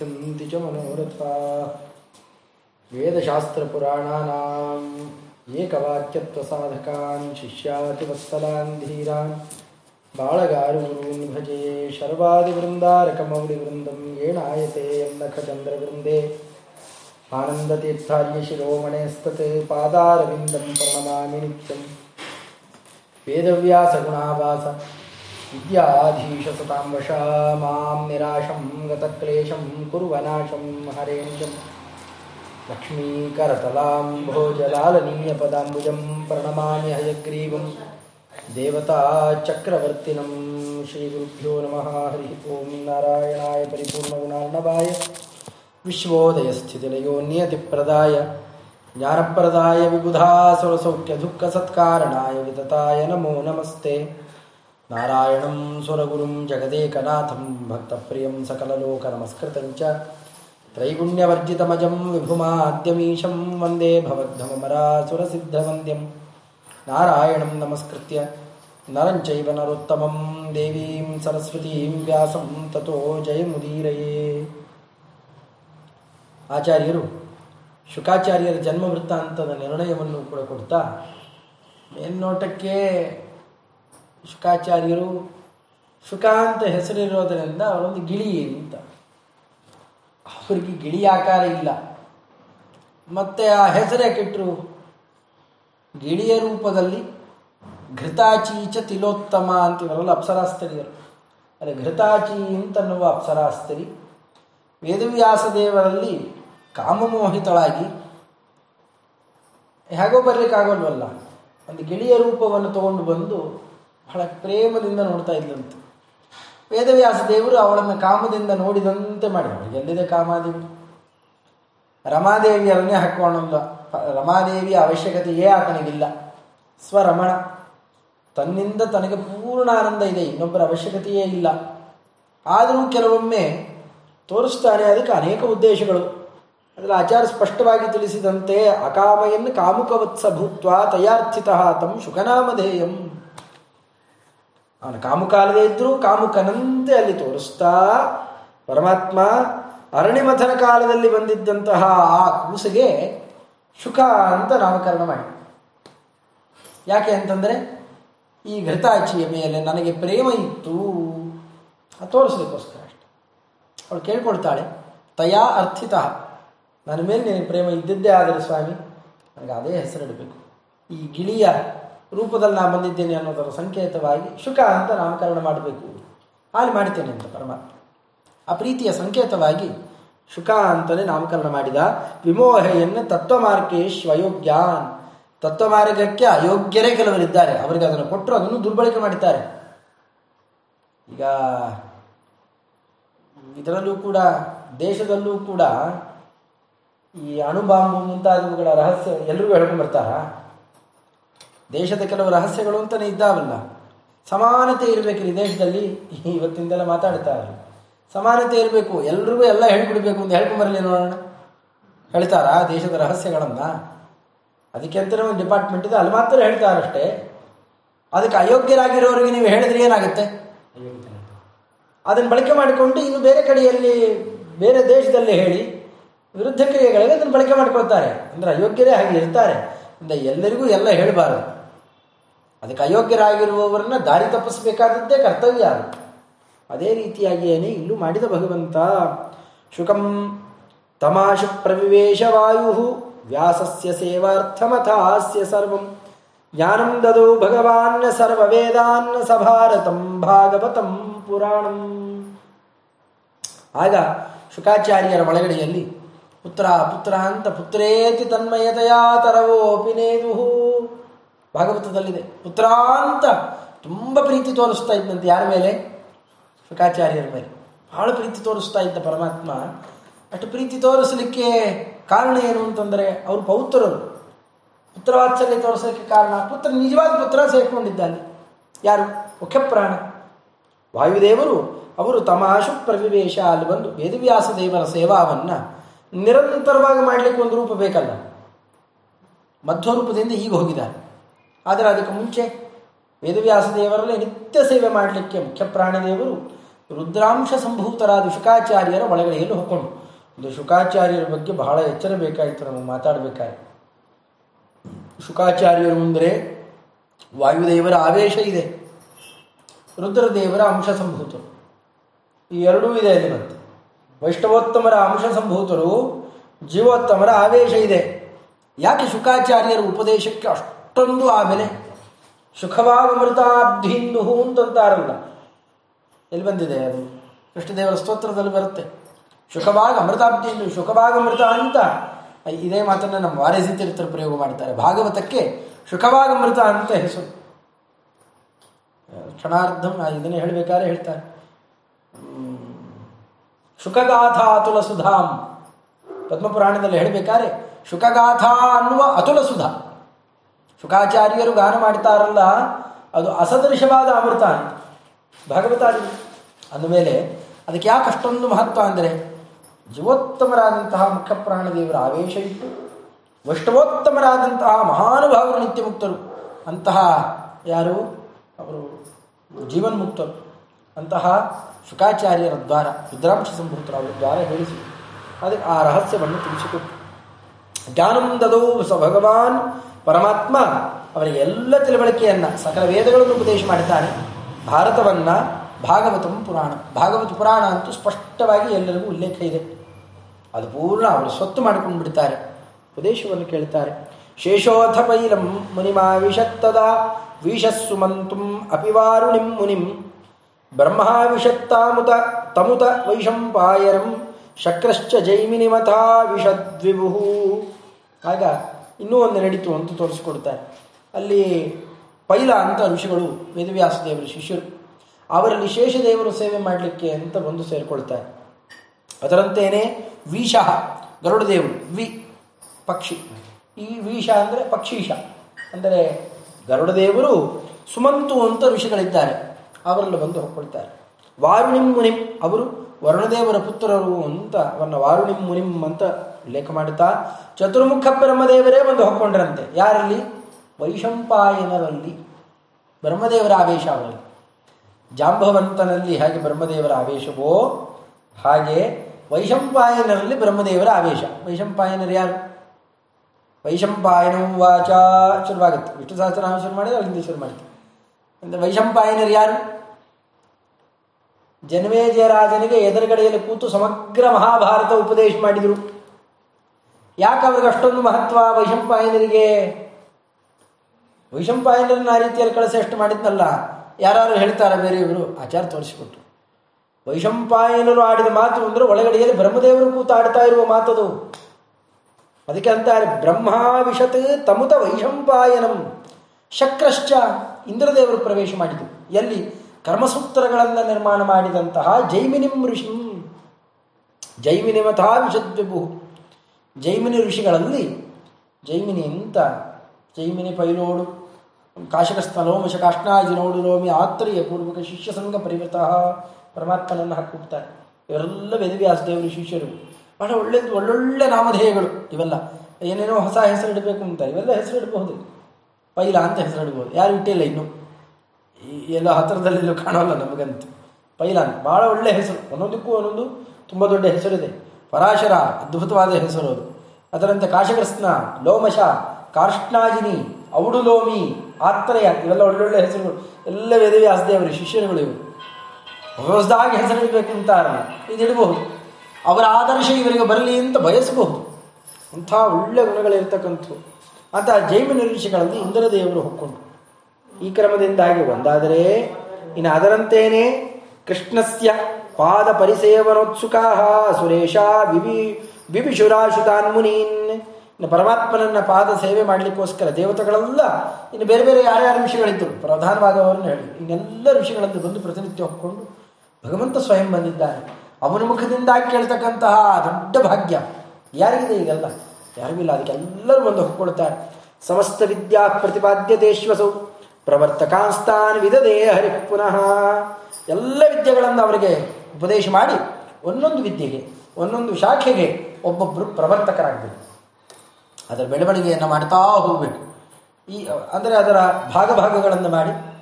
सिद्ध्यन्ति च मनोरथा वेदशास्त्रपुराणानाम् एकवाक्यत्वसाधकान् शिष्यातिवत्सलान् धीरान् बाळगारुगुरून् भजे शर्वादिवृन्दारकमौलिवृन्दं येणायते यन्नखचन्द्रवृन्दे आनन्दतीर्थार्यशिरोमणेस्तत् पादारविन्दं प्रणमामि नित्यम् वेदव्यासगुणावास विद्याधीशसतां वशा माँ निराशं, गतक्लेशं, कुर्वनाशं हरेणिजम् लक्ष्मीकरतलां, भोजलालनीयपदाम्बुजं, प्रणमामि हयग्रीवं। देवताचक्रवर्तिनं श्रीगुरुभ्यो नमः, हरिः ॐ नारायणाय परिपूर्णगुणार्णवाय विश्वोदयस्थितिलयो नियतिप्रदाय ज्ञानप्रदाय विबुधासुरसौख्यदुःखसत्कारणाय वितताय नमो नमस्ते। नारायणं सुरगुरुं जगदेकनाथं भक्तप्रियं सकललोकनमस्कृतं च त्रैगुण्यवर्जितमजं विभुमाद्यमीशं वन्दे भवद्धममरासुरसिद्धवन्द्यं नारायणं नमस्कृत्य नरं चैव नरोत्तमं देवीं सरस्वतीं व्यासं ततो जयमुदीरये ಆಚಾರ್ಯರು ಶುಕಾಚಾರ್ಯರ ಜನ್ಮ ವೃತ್ತಾಂತದ ನಿರ್ಣಯವನ್ನು ಕೂಡ ಕೊಡ್ತಾ ಮೇಲ್ನೋಟಕ್ಕೆ ಶುಕಾಚಾರ್ಯರು ಶುಕ ಅಂತ ಹೆಸರಿರೋದರಿಂದ ಅವರೊಂದು ಗಿಳಿ ಅಂತ. ಅವರಿಗೆ ಗಿಳಿ ಆಕಾರ ಇಲ್ಲ. ಮತ್ತೆ ಆ ಹೆಸರೇ ಕೆಟ್ಟರು ಗಿಳಿಯ ರೂಪದಲ್ಲಿ ಘೃತಾಚೀಚ ತಿಲೋತ್ತಮ ಅಂತಿವರಲ್ಲ ಅಪ್ಸರಾಸ್ತರಿಯರು. ಅದೇ ಘೃತಾಚಿ ಅಂತನ್ನುವ ಅಪ್ಸರಾಸ್ತರಿ ವೇದವ್ಯಾಸ ದೇವರಲ್ಲಿ ಕಾಮಮೋಹಿತಳಾಗಿ ಹೇಗೋ ಬರಲಿಕ್ಕಾಗೋಲ್ವಲ್ಲ. ಒಂದು ಗಿಳಿಯ ರೂಪವನ್ನು ತಗೊಂಡು ಬಂದು ಬಹಳ ಪ್ರೇಮದಿಂದ ನೋಡ್ತಾ ಇದ್ಲಂತೆ. ವೇದವ್ಯಾಸ ದೇವರು ಅವಳನ್ನು ಕಾಮದಿಂದ ನೋಡಿದಂತೆ ಮಾಡಿದರು ಎಲ್ಲಿದೆ ಕಾಮಾದೇವಿ? ರಮಾದೇವಿಯರನ್ನೇ ಹಾಕೋಣಲ್ಲ ರಮಾದೇವಿಯ ಅವಶ್ಯಕತೆಯೇ ಆತನಿಗಿಲ್ಲ. ಸ್ವರಮಣ. ತನ್ನಿಂದ ತನಗೆ ಪೂರ್ಣ ಆನಂದ ಇದೆ. ಇನ್ನೊಬ್ಬರ ಅವಶ್ಯಕತೆಯೇ ಇಲ್ಲ. ಆದರೂ ಕೆಲವೊಮ್ಮೆ ತೋರಿಸ್ತಾನೆ ಅದಕ್ಕೆ ಅನೇಕ ಉದ್ದೇಶಗಳು. ಅದರಲ್ಲಿ ಆಚಾರ್ಯ ಸ್ಪಷ್ಟವಾಗಿ ತಿಳಿಸಿದಂತೆ ಅಕಾಮಯನ್ ಕಾಮುಕವತ್ಸ ಭೂತ್ವ ತಯಾರ್ಥಿತ ತಂ ಶುಕನಾಮಧೇಯಂ. ಅವನ ಕಾಮುಕಾಲದೇ ಇದ್ದರೂ ಕಾಮುಕನಂತೆ ಅಲ್ಲಿ ತೋರಿಸ್ತಾ ಪರಮಾತ್ಮ ಅರಣ್ಯಮಥನ ಕಾಲದಲ್ಲಿ ಬಂದಿದ್ದಂತಹ ಆ ಕೂಸಿಗೆ ಶುಕ ಅಂತ ನಾಮಕರಣ ಮಾಡಿ. ಯಾಕೆ ಅಂತಂದರೆ ಈ ಘೃತಾಚಿಯ ಮೇಲೆ ನನಗೆ ಪ್ರೇಮ ಇತ್ತು. ತೋರಿಸ್ಲಿಕ್ಕೋಸ್ಕರ ಅಷ್ಟೆ. ಅವಳು ಕೇಳ್ಕೊಳ್ತಾಳೆ, ತಯಾ ಅರ್ಥಿತ, ನನ್ನ ಮೇಲೆ ನಿನಗೆ ಪ್ರೇಮ ಇದ್ದಿದ್ದೇ ಆದರೆ ಸ್ವಾಮಿ, ನನಗೆ ಅದೇ ಹೆಸರಿಡಬೇಕು. ಈ ಗಿಳಿಯ ರೂಪದಲ್ಲಿ ನಾನು ಬಂದಿದ್ದೇನೆ ಅನ್ನೋದರ ಸಂಕೇತವಾಗಿ ಶುಕ ಅಂತ ನಾಮಕರಣ ಮಾಡಬೇಕು. ಹಾಗೆ ಮಾಡ್ತೇನೆ ಅಂತ ಪರಮಾತ್ಮ. ಆ ಪ್ರೀತಿಯ ಸಂಕೇತವಾಗಿ ಶುಕ ಅಂತಲೇ ನಾಮಕರಣ ಮಾಡಿದ. ವಿಮೋಹೆಯನ್ನು ತತ್ವಮಾರ್ಗೇಶ್ ಅಯೋಗ್ಯಾನ್ ತತ್ವಮಾರ್ಗಕ್ಕೆ ಅಯೋಗ್ಯರೇ ಕೆಲವರಿದ್ದಾರೆ. ಅವರಿಗೆ ಅದನ್ನು ಕೊಟ್ಟರು, ಅದನ್ನು ದುರ್ಬಳಕೆ ಮಾಡಿದ್ದಾರೆ. ಈಗ ಇದರಲ್ಲೂ ಕೂಡ, ದೇಶದಲ್ಲೂ ಕೂಡ ಈ ಅಣುಬಾಂಬು ಮುಂತಾದವುಗಳ ರಹಸ್ಯ ಎಲ್ರಿಗೂ ಹೇಳ್ಕೊಂಡ್ಬರ್ತಾರ ದೇಶದ ಕೆಲವು ರಹಸ್ಯಗಳು ಅಂತಲೇ ಇದ್ದಾವಲ್ಲ. ಸಮಾನತೆ ಇರಬೇಕು ಈ ದೇಶದಲ್ಲಿ. ಇವತ್ತಿಂದೆಲ್ಲ ಮಾತಾಡ್ತಾರೆ ಸಮಾನತೆ ಇರಬೇಕು. ಎಲ್ರಿಗೂ ಎಲ್ಲ ಹೇಳ್ಬಿಡ್ಬೇಕು ಅಂತ ಹೇಳ್ಕೊಂಬರಲಿ ನೋಡೋಣ. ಹೇಳ್ತಾರಾ? ದೇಶದ ರಹಸ್ಯಗಳನ್ನ? ಅದಕ್ಕೆ ಅಂತಲೇ ಒಂದು ಡಿಪಾರ್ಟ್ಮೆಂಟ್ ಇದೆ. ಅಲ್ಲಿ ಮಾತ್ರ ಹೇಳ್ತಾರಷ್ಟೇ. ಅದಕ್ಕೆ ಅಯೋಗ್ಯರಾಗಿರೋರಿಗೆ ನೀವು ಹೇಳಿದ್ರೆ ಏನಾಗುತ್ತೆ? ಅದನ್ನು ಬಳಕೆ ಮಾಡಿಕೊಂಡು ಇನ್ನು ಬೇರೆ ಕಡೆಯಲ್ಲಿ, ಬೇರೆ ದೇಶದಲ್ಲಿ ಹೇಳಿ ವಿರುದ್ಧ ಕ್ರಿಯೆಗಳಿಗೆ ಅದನ್ನು ಬಳಕೆ ಮಾಡ್ಕೊಳ್ತಾರೆ. ಅಂದರೆ ಅಯೋಗ್ಯರೇ ಹಾಗೆ ಇರ್ತಾರೆ. ಅಂದರೆ ಎಲ್ಲರಿಗೂ ಎಲ್ಲ ಹೇಳಬಾರದು. ಅದಕ್ಕೆ ಅಯೋಗ್ಯರಾಗಿರುವವರನ್ನ ದಾರಿ ತಪ್ಪಿಸಬೇಕಾದದ್ದೇ ಕರ್ತವ್ಯ ಅದು. ಅದೇ ರೀತಿಯಾಗಿಯೇನೆ ಇಲ್ಲೂ ಮಾಡಿದ ಭಗವಂತ, ಶುಕಂ ತಮಾಶು ಪ್ರವಿವೇಶ ವಾಯು ವ್ಯಾಸಸ್ಯ ಸೇವಾರ್ಥಮಥಾಸ್ಯ ಸರ್ವಂ, ಜ್ಞಾನಂ ದದೌ ಭಗವಾನ್ ಸರ್ವವೇದಾನ್ ಸಭಾರತಂ ಭಾಗವತಂ ಪುರಾಣಂ. ಆಗ ಶುಕಾಚಾರ್ಯರ ಒಳಗಡೆಯಲ್ಲಿ, ಪುತ್ರ ಪುತ್ರ ಅಂತ ಪುತ್ರೇತಿ ತನ್ಮಯತೆಯ ತರವೋಪಿ ನೇದುಹು. ಭಾಗವತದಲ್ಲಿದೆ. ಪುತ್ರಾಂತ ತುಂಬ ಪ್ರೀತಿ ತೋರಿಸ್ತಾ ಇದ್ದಂತೆ ಯಾರ ಮೇಲೆ? ಶುಕಾಚಾರ್ಯರ ಮೇಲೆ. ಬಹಳ ಪ್ರೀತಿ ತೋರಿಸ್ತಾ ಇದ್ದ ಪರಮಾತ್ಮ, ಅಷ್ಟು ಪ್ರೀತಿ ತೋರಿಸಲಿಕ್ಕೆ ಕಾರಣ ಏನು ಅಂತಂದರೆ ಅವರು ಪೌತ್ರರು. ಪುತ್ರವಾತ್ಸಲ್ಯ ತೋರಿಸಲಿಕ್ಕೆ ಕಾರಣ, ಪುತ್ರ, ನಿಜವಾದ ಪುತ್ರ ಸೇರಿಕೊಂಡಿದ್ದಾನೆ. ಯಾರು? ಮುಖ್ಯಪ್ರಾಣ. ವಾಯುದೇವರು, ಅವರು ತಮಾಶು ಪ್ರವಿವೇಶ ಅಲ್ಲಿ ಬಂದು ವೇದವ್ಯಾಸ ದೇವರ ಸೇವಾವನ್ನು ನಿರಂತರವಾಗಿ ಮಾಡಲಿಕ್ಕೆ ಒಂದು ರೂಪ ಬೇಕಲ್ಲ. ಮಧ್ವರೂಪದಿಂದ ಈಗ ಹೋಗಿದ್ದಾರೆ. ಆದರೆ ಅದಕ್ಕೆ ಮುಂಚೆ ವೇದವ್ಯಾಸ ದೇವರಲ್ಲೇ ನಿತ್ಯ ಸೇವೆ ಮಾಡಲಿಕ್ಕೆ ಮುಖ್ಯ ಪ್ರಾಣದೇವರು ರುದ್ರಾಂಶ ಸಂಭೂತರಾದ ಶುಕಾಚಾರ್ಯರ ಒಳಗಡೆಯಲ್ಲಿ ಹೊಕ್ಕೊಂಡು ಒಂದು ಶುಕಾಚಾರ್ಯರ ಬಗ್ಗೆ ಬಹಳ ಎಚ್ಚರ ಬೇಕಾಯಿತು ನಮಗೆ ಮಾತಾಡಬೇಕಾದ್ರೆ. ಶುಕಾಚಾರ್ಯರು ಅಂದರೆ ವಾಯುದೇವರ ಆವೇಶ ಇದೆ. ರುದ್ರದೇವರ ಅಂಶ ಸಂಭೂತರು. ಈ ಎರಡೂ ಇದೆ ಅಲ್ಲಿ ವೈಷ್ಣವೋತ್ತಮರ ಅಂಶ ಸಂಭೂತರು, ಜೀವೋತ್ತಮರ ಆವೇಶ ಇದೆ. ಯಾಕೆ ಶುಕಾಚಾರ್ಯರ ಉಪದೇಶಕ್ಕೆ ಅಷ್ಟೊಂದು ಆ ಬೆಲೆ ಸುಖವಾಗಮೃತಾಬ್ಧಿಂದು ಅಂತಂತಾರಲ್ಲ ಎಲ್ಲಿ ಬಂದಿದೆ ಅದು? ಕೃಷ್ಣದೇವರ ಸ್ತೋತ್ರದಲ್ಲಿ ಬರುತ್ತೆ. ಸುಖವಾಗ ಅಮೃತಾಬ್ಧಿಂದು ಸುಖವಾಗಮೃತ ಅಂತ. ಇದೇ ಮಾತನ್ನು ನಮ್ಮ ವಾರಸಿ ತೀರ್ಥರು ಪ್ರಯೋಗ ಮಾಡ್ತಾರೆ. ಭಾಗವತಕ್ಕೆ ಸುಖವಾಗಮೃತ ಅಂತ ಹೆಸರು. ಕ್ಷಣಾರ್ಧಂ ಇದನ್ನೇ ಹೇಳಬೇಕಾದ್ರೆ ಹೇಳ್ತಾರೆ. ಶುಕಗಾಥಾ ಅತುಲ ಸುಧಾಮ್ ಪದ್ಮಪುರಾಣದಲ್ಲಿ ಹೇಳಬೇಕಾದ್ರೆ ಶುಕಗಾಥಾ ಅನ್ನುವ ಅತುಲ ಸುಧಾ ಶುಕಾಚಾರ್ಯರು ಗಾನ ಮಾಡ್ತಾರಲ್ಲ ಅದು ಅಸದೃಶವಾದ ಅಮೃತ ಅಂತ. ಭಾಗವತ ಅಂದಮೇಲೆ ಅದಕ್ಕೆ ಯಾಕೆ ಅಷ್ಟೊಂದು ಮಹತ್ವ ಅಂದರೆ ಜೀವೋತ್ತಮರಾದಂತಹ ಮುಖ್ಯಪ್ರಾಣದೇವರ ಆವೇಶ ಇಟ್ಟು ವೈಷ್ಣವೋತ್ತಮರಾದಂತಹ ಮಹಾನುಭಾವರು ನಿತ್ಯಮುಕ್ತರು. ಅಂತಹ ಯಾರು? ಅವರು ಜೀವನ್ಮುಕ್ತರು. ಅಂತಹ ಶುಕಾಚಾರ್ಯರ ದ್ವಾರ ರುದ್ರಾಂಶ ಸಂಭೂತರು ಅವರ ದ್ವಾರ ಹೇಳಿಸಿ. ಅದಕ್ಕೆ ಆ ರಹಸ್ಯವನ್ನು ತಿಳಿಸಿಕೊಟ್ಟು. ಜ್ಞಾನಂ ಸ ಭಗವಾನ್ ಪರಮಾತ್ಮ ಅವರಿಗೆ ಎಲ್ಲ ತಿಳುವಳಿಕೆಯನ್ನು, ಸಕಲ ವೇದಗಳನ್ನು ಉಪದೇಶ ಮಾಡಿದ್ದಾನೆ. ಭಾರತವನ್ನು ಭಾಗವತಂ ಪುರಾಣ, ಭಾಗವತ ಪುರಾಣ ಅಂತೂ ಸ್ಪಷ್ಟವಾಗಿ ಎಲ್ಲರಿಗೂ ಉಲ್ಲೇಖ ಇದೆ. ಅದು ಪೂರ್ಣ ಅವರು ಸ್ವತ್ತು ಮಾಡಿಕೊಂಡು ಬಿಡ್ತಾರೆ ಉಪದೇಶವನ್ನು ಕೇಳ್ತಾರೆ. ಶೇಷೋಥ ಪೈಲಂ ಮುನಿಮಾವಿಷತ್ತದ ವೀಷಸ್ಸು ಮಂತುಂ ಅಪಿವಾರುಣಿಂ ಮುನಿಂ ಬ್ರಹ್ಮಾವಿಷತ್ತಾಮುತ ತಮುತ ವೈಶಂಪಾಯರಂ ಶಕ್ರಶ್ಚ ಜೈಮಿನಿಮಥಾ ವಿಷದ್ವಿಭು ಆಗ ಇನ್ನೂ ಒಂದು ನಡೀತು ಅಂತ ತೋರಿಸಿಕೊಡ್ತಾರೆ ಅಲ್ಲಿ ಪೈಲ ಅಂತ ಋಷಿಗಳು, ವೇದವ್ಯಾಸ ದೇವರು ಶಿಷ್ಯರು, ಅವರಲ್ಲಿ ಶೇಷದೇವರು ಸೇವೆ ಮಾಡಲಿಕ್ಕೆ ಅಂತ ಬಂದು ಸೇರಿಕೊಳ್ತಾರೆ ಅದರಂತೆಯೇ ವೀಶಃ ಗರುಡದೇವರು ವಿ, ಪಕ್ಷಿ. ಈ ವೀಶ ಅಂದರೆ ಪಕ್ಷೀಶ ಅಂದರೆ ಗರುಡದೇವರು ಸುಮಂತು ಅಂತ ಋಷಿಗಳಿದ್ದಾರೆ. ಅವರಲ್ಲಿ ಬಂದು ಹೊಕ್ಕೊಳ್ತಾರೆ ವಾರುಣಿಂ ಮುನಿಂ ಅವರು ವರುಣದೇವರ ಪುತ್ರರು ಅಂತ ಅವನ್ನ ವಾರುಣಿಂ ಮುನಿಂ ಅಂತ ಉಲ್ಲೇಖ ಮಾಡುತ್ತಾ ಚತುರ್ಮುಖ ಬ್ರಹ್ಮದೇವರೇ ಬಂದು ಹೊಕ್ಕೊಂಡ್ರಂತೆ. ಯಾರಲ್ಲಿ? ವೈಶಂಪಾಯನರಲ್ಲಿ. ಬ್ರಹ್ಮದೇವರ ಆವೇಶ ಅವರಲ್ಲಿ. ಜಾಂಬವಂತನಲ್ಲಿ ಹೇಗೆ ಬ್ರಹ್ಮದೇವರ ಆವೇಶವೋ ಹಾಗೆ ವೈಶಂಪಾಯನರಲ್ಲಿ ಬ್ರಹ್ಮದೇವರ ಆವೇಶ. ವೈಶಂಪಾಯನರು ಯಾರು? ವೈಶಂಪಾಯನ ವಾಚ ಶುರುವಾಗುತ್ತೆ. ವಿಷ್ಣು ಸಹಸ್ರನಾಮ ಶುರು ಮಾಡಿದ್ರೆ ಅಲ್ಲಿಂದ ಶುರು ಮಾಡುತ್ತೆ ಅಂದರೆ ವೈಶಂಪಾಯನರು ಯಾರು? ಜನಮೇಜಯರಾಜನಿಗೆ ಎದುರುಗಡೆಯಲ್ಲಿ ಕೂತು ಸಮಗ್ರ ಮಹಾಭಾರತ ಉಪದೇಶ ಮಾಡಿದರು. ಯಾಕೆ ಅವ್ರಿಗೆ ಅಷ್ಟೊಂದು ಮಹತ್ವ? ವೈಶಂಪಾಯನರಿಗೆ ವೈಶಂಪಾಯನರನ್ನ ಆ ರೀತಿಯಲ್ಲಿ ಕಳಿಸಿ ಅಷ್ಟು ಮಾಡಿದ್ನಲ್ಲ ಯಾರು ಹೇಳ್ತಾರೆ ಬೇರೆಯವರು ಆಚಾರ ತೋರಿಸಿಕೊಟ್ರು. ವೈಶಂಪಾಯನರು ಆಡಿದ ಮಾತು ಅಂದ್ರೆ ಒಳಗಡೆಯಲ್ಲಿ ಬ್ರಹ್ಮದೇವರು ಕೂತಾಡ್ತಾ ಇರುವ ಮಾತದು. ಅದಕ್ಕೆ ಅಂತಾರೆ ಬ್ರಹ್ಮಾವಿಷತ್ ತಮುತ ವೈಶಂಪಾಯನಂ ಶಕ್ರಶ್ಚ ಇಂದ್ರದೇವರು ಪ್ರವೇಶ ಮಾಡಿತು ಎಲ್ಲಿ? ಕರ್ಮಸೂತ್ರಗಳನ್ನು ನಿರ್ಮಾಣ ಮಾಡಿದಂತಹ ಜೈಮಿನಿಂ ಋಷಿಂ. ಜೈಮಿನಿಮಥಾ ವಿಷದ್ವಿಭು ಜೈಮಿನಿ ಋಷಿಗಳಲ್ಲಿ ಜೈಮಿನಿ ಅಂತ ಜೈಮಿನಿ ಪೈಲೋಡು ಕಾಶಕಸ್ಥಲೋಮಶ ಕಾಷ್ಣಾಜಿನೋಡು ರೋಮಿ ಆತ್ರೇಯ ಪೂರ್ವಕ ಶಿಷ್ಯ ಸಂಘ ಪರಿವೃತ. ಪರಮಾತ್ಮನನ್ನು ಹಾಕಿಬಿಡ್ತಾರೆ ಇವರೆಲ್ಲ ವೇದವ್ಯಾಸದೇವರು ಶಿಷ್ಯರು. ಬಹಳ ಒಳ್ಳೆಯದು ಒಳ್ಳೊಳ್ಳೆ ನಾಮಧೇಯಗಳು ಇವೆಲ್ಲ. ಏನೇನೋ ಹೊಸ ಹೆಸರು ಇಡಬೇಕು ಅಂತ ಇವೆಲ್ಲ ಹೆಸರು ಇಡಬಹುದು ಪೈಲ ಅಂತ ಹೆಸರು ಇಡಬಹುದು ಯಾರು ಇಟ್ಟಿಲ್ಲ ಇನ್ನು. ಎಲ್ಲ ಹತ್ತಿರದಲ್ಲೆಲ್ಲೂ ಕಾಣೋಲ್ಲ ನಮಗಂತೂ. ಪೈಲಾನ್ ಅಂತ ಭಾಳ ಒಳ್ಳೆ ಹೆಸರು. ಒಂದೊಂದಕ್ಕೂ ಒಂದೊಂದು ತುಂಬ ದೊಡ್ಡ ಹೆಸರಿದೆ. ಪರಾಶರ, ಅದ್ಭುತವಾದ ಹೆಸರು ಅದು. ಅದರಂತೆ ಕಾಶಕೃಷ್ಣ ಲೋಮಶ, ಕಾರ್ಷ್ಣಾಜಿನಿ, ಔಡುಲೋಮಿ, ಆತ್ರೇಯ, ಇವೆಲ್ಲ ಒಳ್ಳೊಳ್ಳೆ ಹೆಸರುಗಳು. ಎಲ್ಲ ವೇದವ್ಯಾಸದೇವರು ಶಿಷ್ಯರುಗಳು ಇವರು ಹೊಸದಾಗಿ ಹೆಸರಿಡಬೇಕು ಅಂತಾರಲ್ಲ ಇದಿಡಬಹುದು ಅವರ ಆದರ್ಶ ಇವರಿಗೆ ಬರಲಿ ಅಂತ ಬಯಸಬಹುದು. ಅಂಥ ಒಳ್ಳೆ ಗುಣಗಳಿರ್ತಕ್ಕಂಥ ಅಂತ ಜೈವ ನಿರೀಕ್ಷೆಗಳಲ್ಲಿ ಇಂದ್ರದೇವರು ಹೊಕ್ಕೊಂಡು ಈ ಕ್ರಮದಿಂದಾಗಿ ಒಂದಾದರೆ ಇನ್ನು ಅದರಂತೇನೆ ಕೃಷ್ಣಸ್ಯ ಪಾದ ಪರಿಸೇವನೋತ್ಸುಕಾ ಸುರೇಶ ವಿವಿ ಬಿಬಿಶುರಾಶುತಾನ್ ಮುನೀನ್. ಇನ್ನು ಪರಮಾತ್ಮನನ್ನ ಪಾದ ಸೇವೆ ಮಾಡಲಿಕ್ಕೋಸ್ಕರ ದೇವತೆಗಳೆಲ್ಲ ಇನ್ನು ಬೇರೆ ಬೇರೆ ಯಾರ್ಯಾರು ಋಷಿಗಳಿದ್ದರು ಪ್ರಧಾನವಾದವರನ್ನು ಹೇಳಿ, ಇನ್ನೆಲ್ಲ ಋಷಿಗಳಲ್ಲಿ ಬಂದು ಪ್ರತಿನಿತ್ಯ ಹೊಕ್ಕೊಂಡು ಭಗವಂತ ಸ್ವಯಂ ಬಂದಿದ್ದಾರೆ. ಅವನ ಮುಖದಿಂದಾಗಿ ಕೇಳ್ತಕ್ಕಂತಹ ದೊಡ್ಡ ಭಾಗ್ಯ ಯಾರಿಗಿದೆ ಈಗೆಲ್ಲ? ಯಾರಿಗಿಲ್ಲ ಅದಕ್ಕೆ ಎಲ್ಲರೂ ಬಂದು ಹೊಕ್ಕೊಳ್ತಾರೆ ಸಮಸ್ತ ವಿದ್ಯಾ ಪ್ರತಿಪಾದ್ಯತೇಶ್ವಸೌ ಪ್ರವರ್ತಕಾಂಸ್ತಾನ್ ವಿದದೇ ಹರಿ ಪುನಃ. ಎಲ್ಲ ವಿದ್ಯೆಗಳನ್ನು ಅವರಿಗೆ ಉಪದೇಶ ಮಾಡಿ ಒಂದೊಂದು ವಿದ್ಯೆಗೆ, ಒಂದೊಂದು ಶಾಖೆಗೆ ಒಬ್ಬೊಬ್ಬರು ಪ್ರವರ್ತಕರಾಗಬೇಕು. ಅದರ ಬೆಳವಣಿಗೆಯನ್ನು ಮಾಡ್ತಾ ಹೋಗಬೇಕು. ಈ, ಅಂದರೆ ಅದರ ಭಾಗ ಭಾಗಗಳನ್ನು ಮಾಡಿ,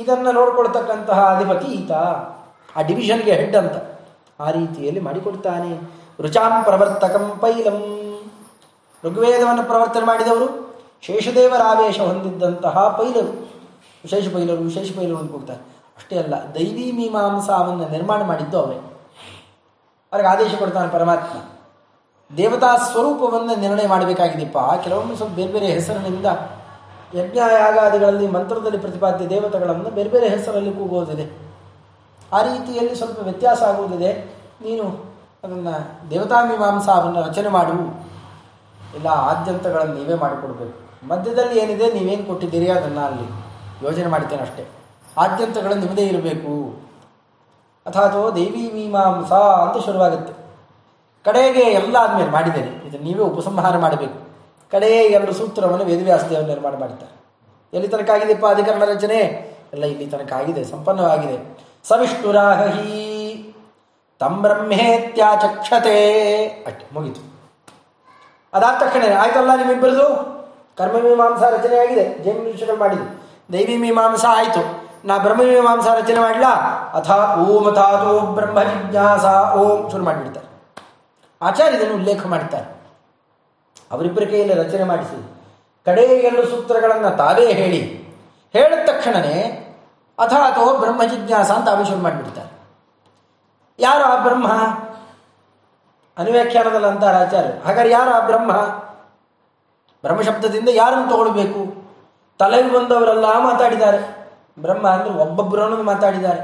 ಇದನ್ನು ನೋಡ್ಕೊಳ್ತಕ್ಕಂತಹ ಅಧಿಪತಿ ಈತ, ಆ ಡಿವಿಷನ್ಗೆ ಹೆಡ್ ಅಂತ ಆ ರೀತಿಯಲ್ಲಿ ಮಾಡಿಕೊಡ್ತಾನೆ. ರುಚಾಂ ಪ್ರವರ್ತಕಂ ಪೈಲಂ. ಋಗ್ವೇದವನ್ನು ಪ್ರವರ್ತನೆ ಮಾಡಿದವರು, ಶೇಷದೇವರ ಆವೇಶ ಹೊಂದಿದ್ದಂತಹ ಪೈಲರು. ವಿಶೇಷ ಪೈಲರು ವಿಶೇಷ ಪೈಲರು ಅಂತ ಕೂಗ್ತಾರೆ ಅಷ್ಟೇ ಅಲ್ಲ, ದೈವಿ ಮೀಮಾಂಸಾವನ್ನು ನಿರ್ಮಾಣ ಮಾಡಿದ್ದು ಅವೇ ಅವ್ರಿಗೆ ಆದೇಶ ಕೊಡ್ತಾನೆ ಪರಮಾತ್ಮ. ದೇವತಾ ಸ್ವರೂಪವನ್ನು ನಿರ್ಣಯ ಮಾಡಬೇಕಾಗಿದೆಪ್ಪ. ಕೆಲವೊಮ್ಮೆ ಸ್ವಲ್ಪ ಬೇರೆ ಬೇರೆ ಹೆಸರಿನಿಂದ ಯಜ್ಞ ಯಾಗಾದಿಗಳಲ್ಲಿ ಮಂತ್ರದಲ್ಲಿ ಪ್ರತಿಪಾದ್ಯ ದೇವತೆಗಳನ್ನು ಬೇರೆ ಬೇರೆ ಹೆಸರಲ್ಲಿ ಕೂಗೋದಿದೆ. ಆ ರೀತಿಯಲ್ಲಿ ಸ್ವಲ್ಪ ವ್ಯತ್ಯಾಸ ಆಗುವುದಿದೆ. ನೀನು ಅದನ್ನು ದೇವತಾ ಮೀಮಾಂಸಾವನ್ನು ರಚನೆ ಮಾಡು. ಇಲ್ಲ ಆದ್ಯಂತಗಳನ್ನು ನೀವೇ ಮಾಡಿಕೊಡ್ಬೇಕು. ಮಧ್ಯದಲ್ಲಿ ಏನಿದೆ? ನೀವೇನು ಕೊಟ್ಟಿದ್ದೀರಿ ಅದನ್ನು ಅಲ್ಲಿ? ಯೋಜನೆ ಮಾಡ್ತೇನೆ ಅಷ್ಟೇ. ಆದ್ಯಂತಗಳು ನಿಮ್ಮದೇ ಇರಬೇಕು. ಅಥಾತೋ ದೇವಿ ಮೀಮಾಂಸಾ ಅಂತ ಶುರುವಾಗುತ್ತೆ. ಕಡೆಗೆ ಎಲ್ಲ ಆದ್ಮೇಲೆ ಮಾಡಿದ್ದೇನೆ. ಇದನ್ನು ನೀವೇ ಉಪಸಂಹಾರ ಮಾಡಬೇಕು. ಕಡೆಯ ಎರಡು ಸೂತ್ರವನ್ನು ವೇದವ್ಯಾಸದೇವರು ನಿರ್ಮಾಣ ಮಾಡ್ತಾರೆ ಎಲ್ಲಿ ತನಕ ಆಗಿದೆಪ್ಪ ಅಧಿಕರಣ ರಚನೆ? ಎಲ್ಲ ಇಲ್ಲಿ ತನಕ ಆಗಿದೆ, ಸಂಪನ್ನವಾಗಿದೆ. ಸವಿಷ್ಣುರಾಹಿ ತಂ ಬ್ರಹ್ಮೇತ್ಯಾಚಕ್ಷತೆ ಅಷ್ಟೆ, ಮುಗಿತು. ಅದಾದ ತಕ್ಷಣ ಆಯ್ತಲ್ಲ ನಿಮ್ಮಿಬ್ಬರದು? ಕರ್ಮಮೀಮಾಂಸಾ ರಚನೆ ಆಗಿದೆ ಜೈನ ಮಾಡಿದ್ರು ದೈವಿ ಮೀಮಾಂಸ ಆಯಿತು. ನಾ ಬ್ರಹ್ಮಮೀಮಾಂಸ ರಚನೆ ಮಾಡಲಾ? ಅಥ ಓಂ ಅಥಾತೋ ಬ್ರಹ್ಮ ಜಿಜ್ಞಾಸ ಓಂ ಶುರು ಮಾಡಿಬಿಡ್ತಾರೆ. ಆಚಾರ್ಯ ಇದನ್ನು ಉಲ್ಲೇಖ ಮಾಡ್ತಾರೆ. ಅವರಿಬ್ಬರ ಕೈಯಲ್ಲಿ ರಚನೆ ಮಾಡಿಸಿ. ಕಡೆಯ ಎರಡು ಸೂತ್ರಗಳನ್ನು ತಾವೇ ಹೇಳಿ. ಹೇಳಿದ ತಕ್ಷಣವೇ ಅಥಾತೋ ಬ್ರಹ್ಮ ಜಿಜ್ಞಾಸ ಅಂತ ಅವೇ ಶುರು ಮಾಡಿಬಿಡ್ತಾರೆ. ಯಾರು ಆ ಬ್ರಹ್ಮ? ಅನುವ್ಯಾಖ್ಯಾನದಲ್ಲಿ ಅಂತಾರೆ ಆಚಾರ್ಯ ಹಾಗಾದ್ರೆ ಯಾರು ಆ ಬ್ರಹ್ಮ? ಬ್ರಹ್ಮಶಬ್ದದಿಂದ ಯಾರನ್ನು ತಗೊಳ್ಬೇಕು? ತಲೆಗೆ ಬಂದವರೆಲ್ಲ ಮಾತಾಡಿದ್ದಾರೆ. ಬ್ರಹ್ಮ ಅಂದ್ರೆ ಒಬ್ಬೊಬ್ಬರನ್ನು ಮಾತಾಡಿದ್ದಾರೆ.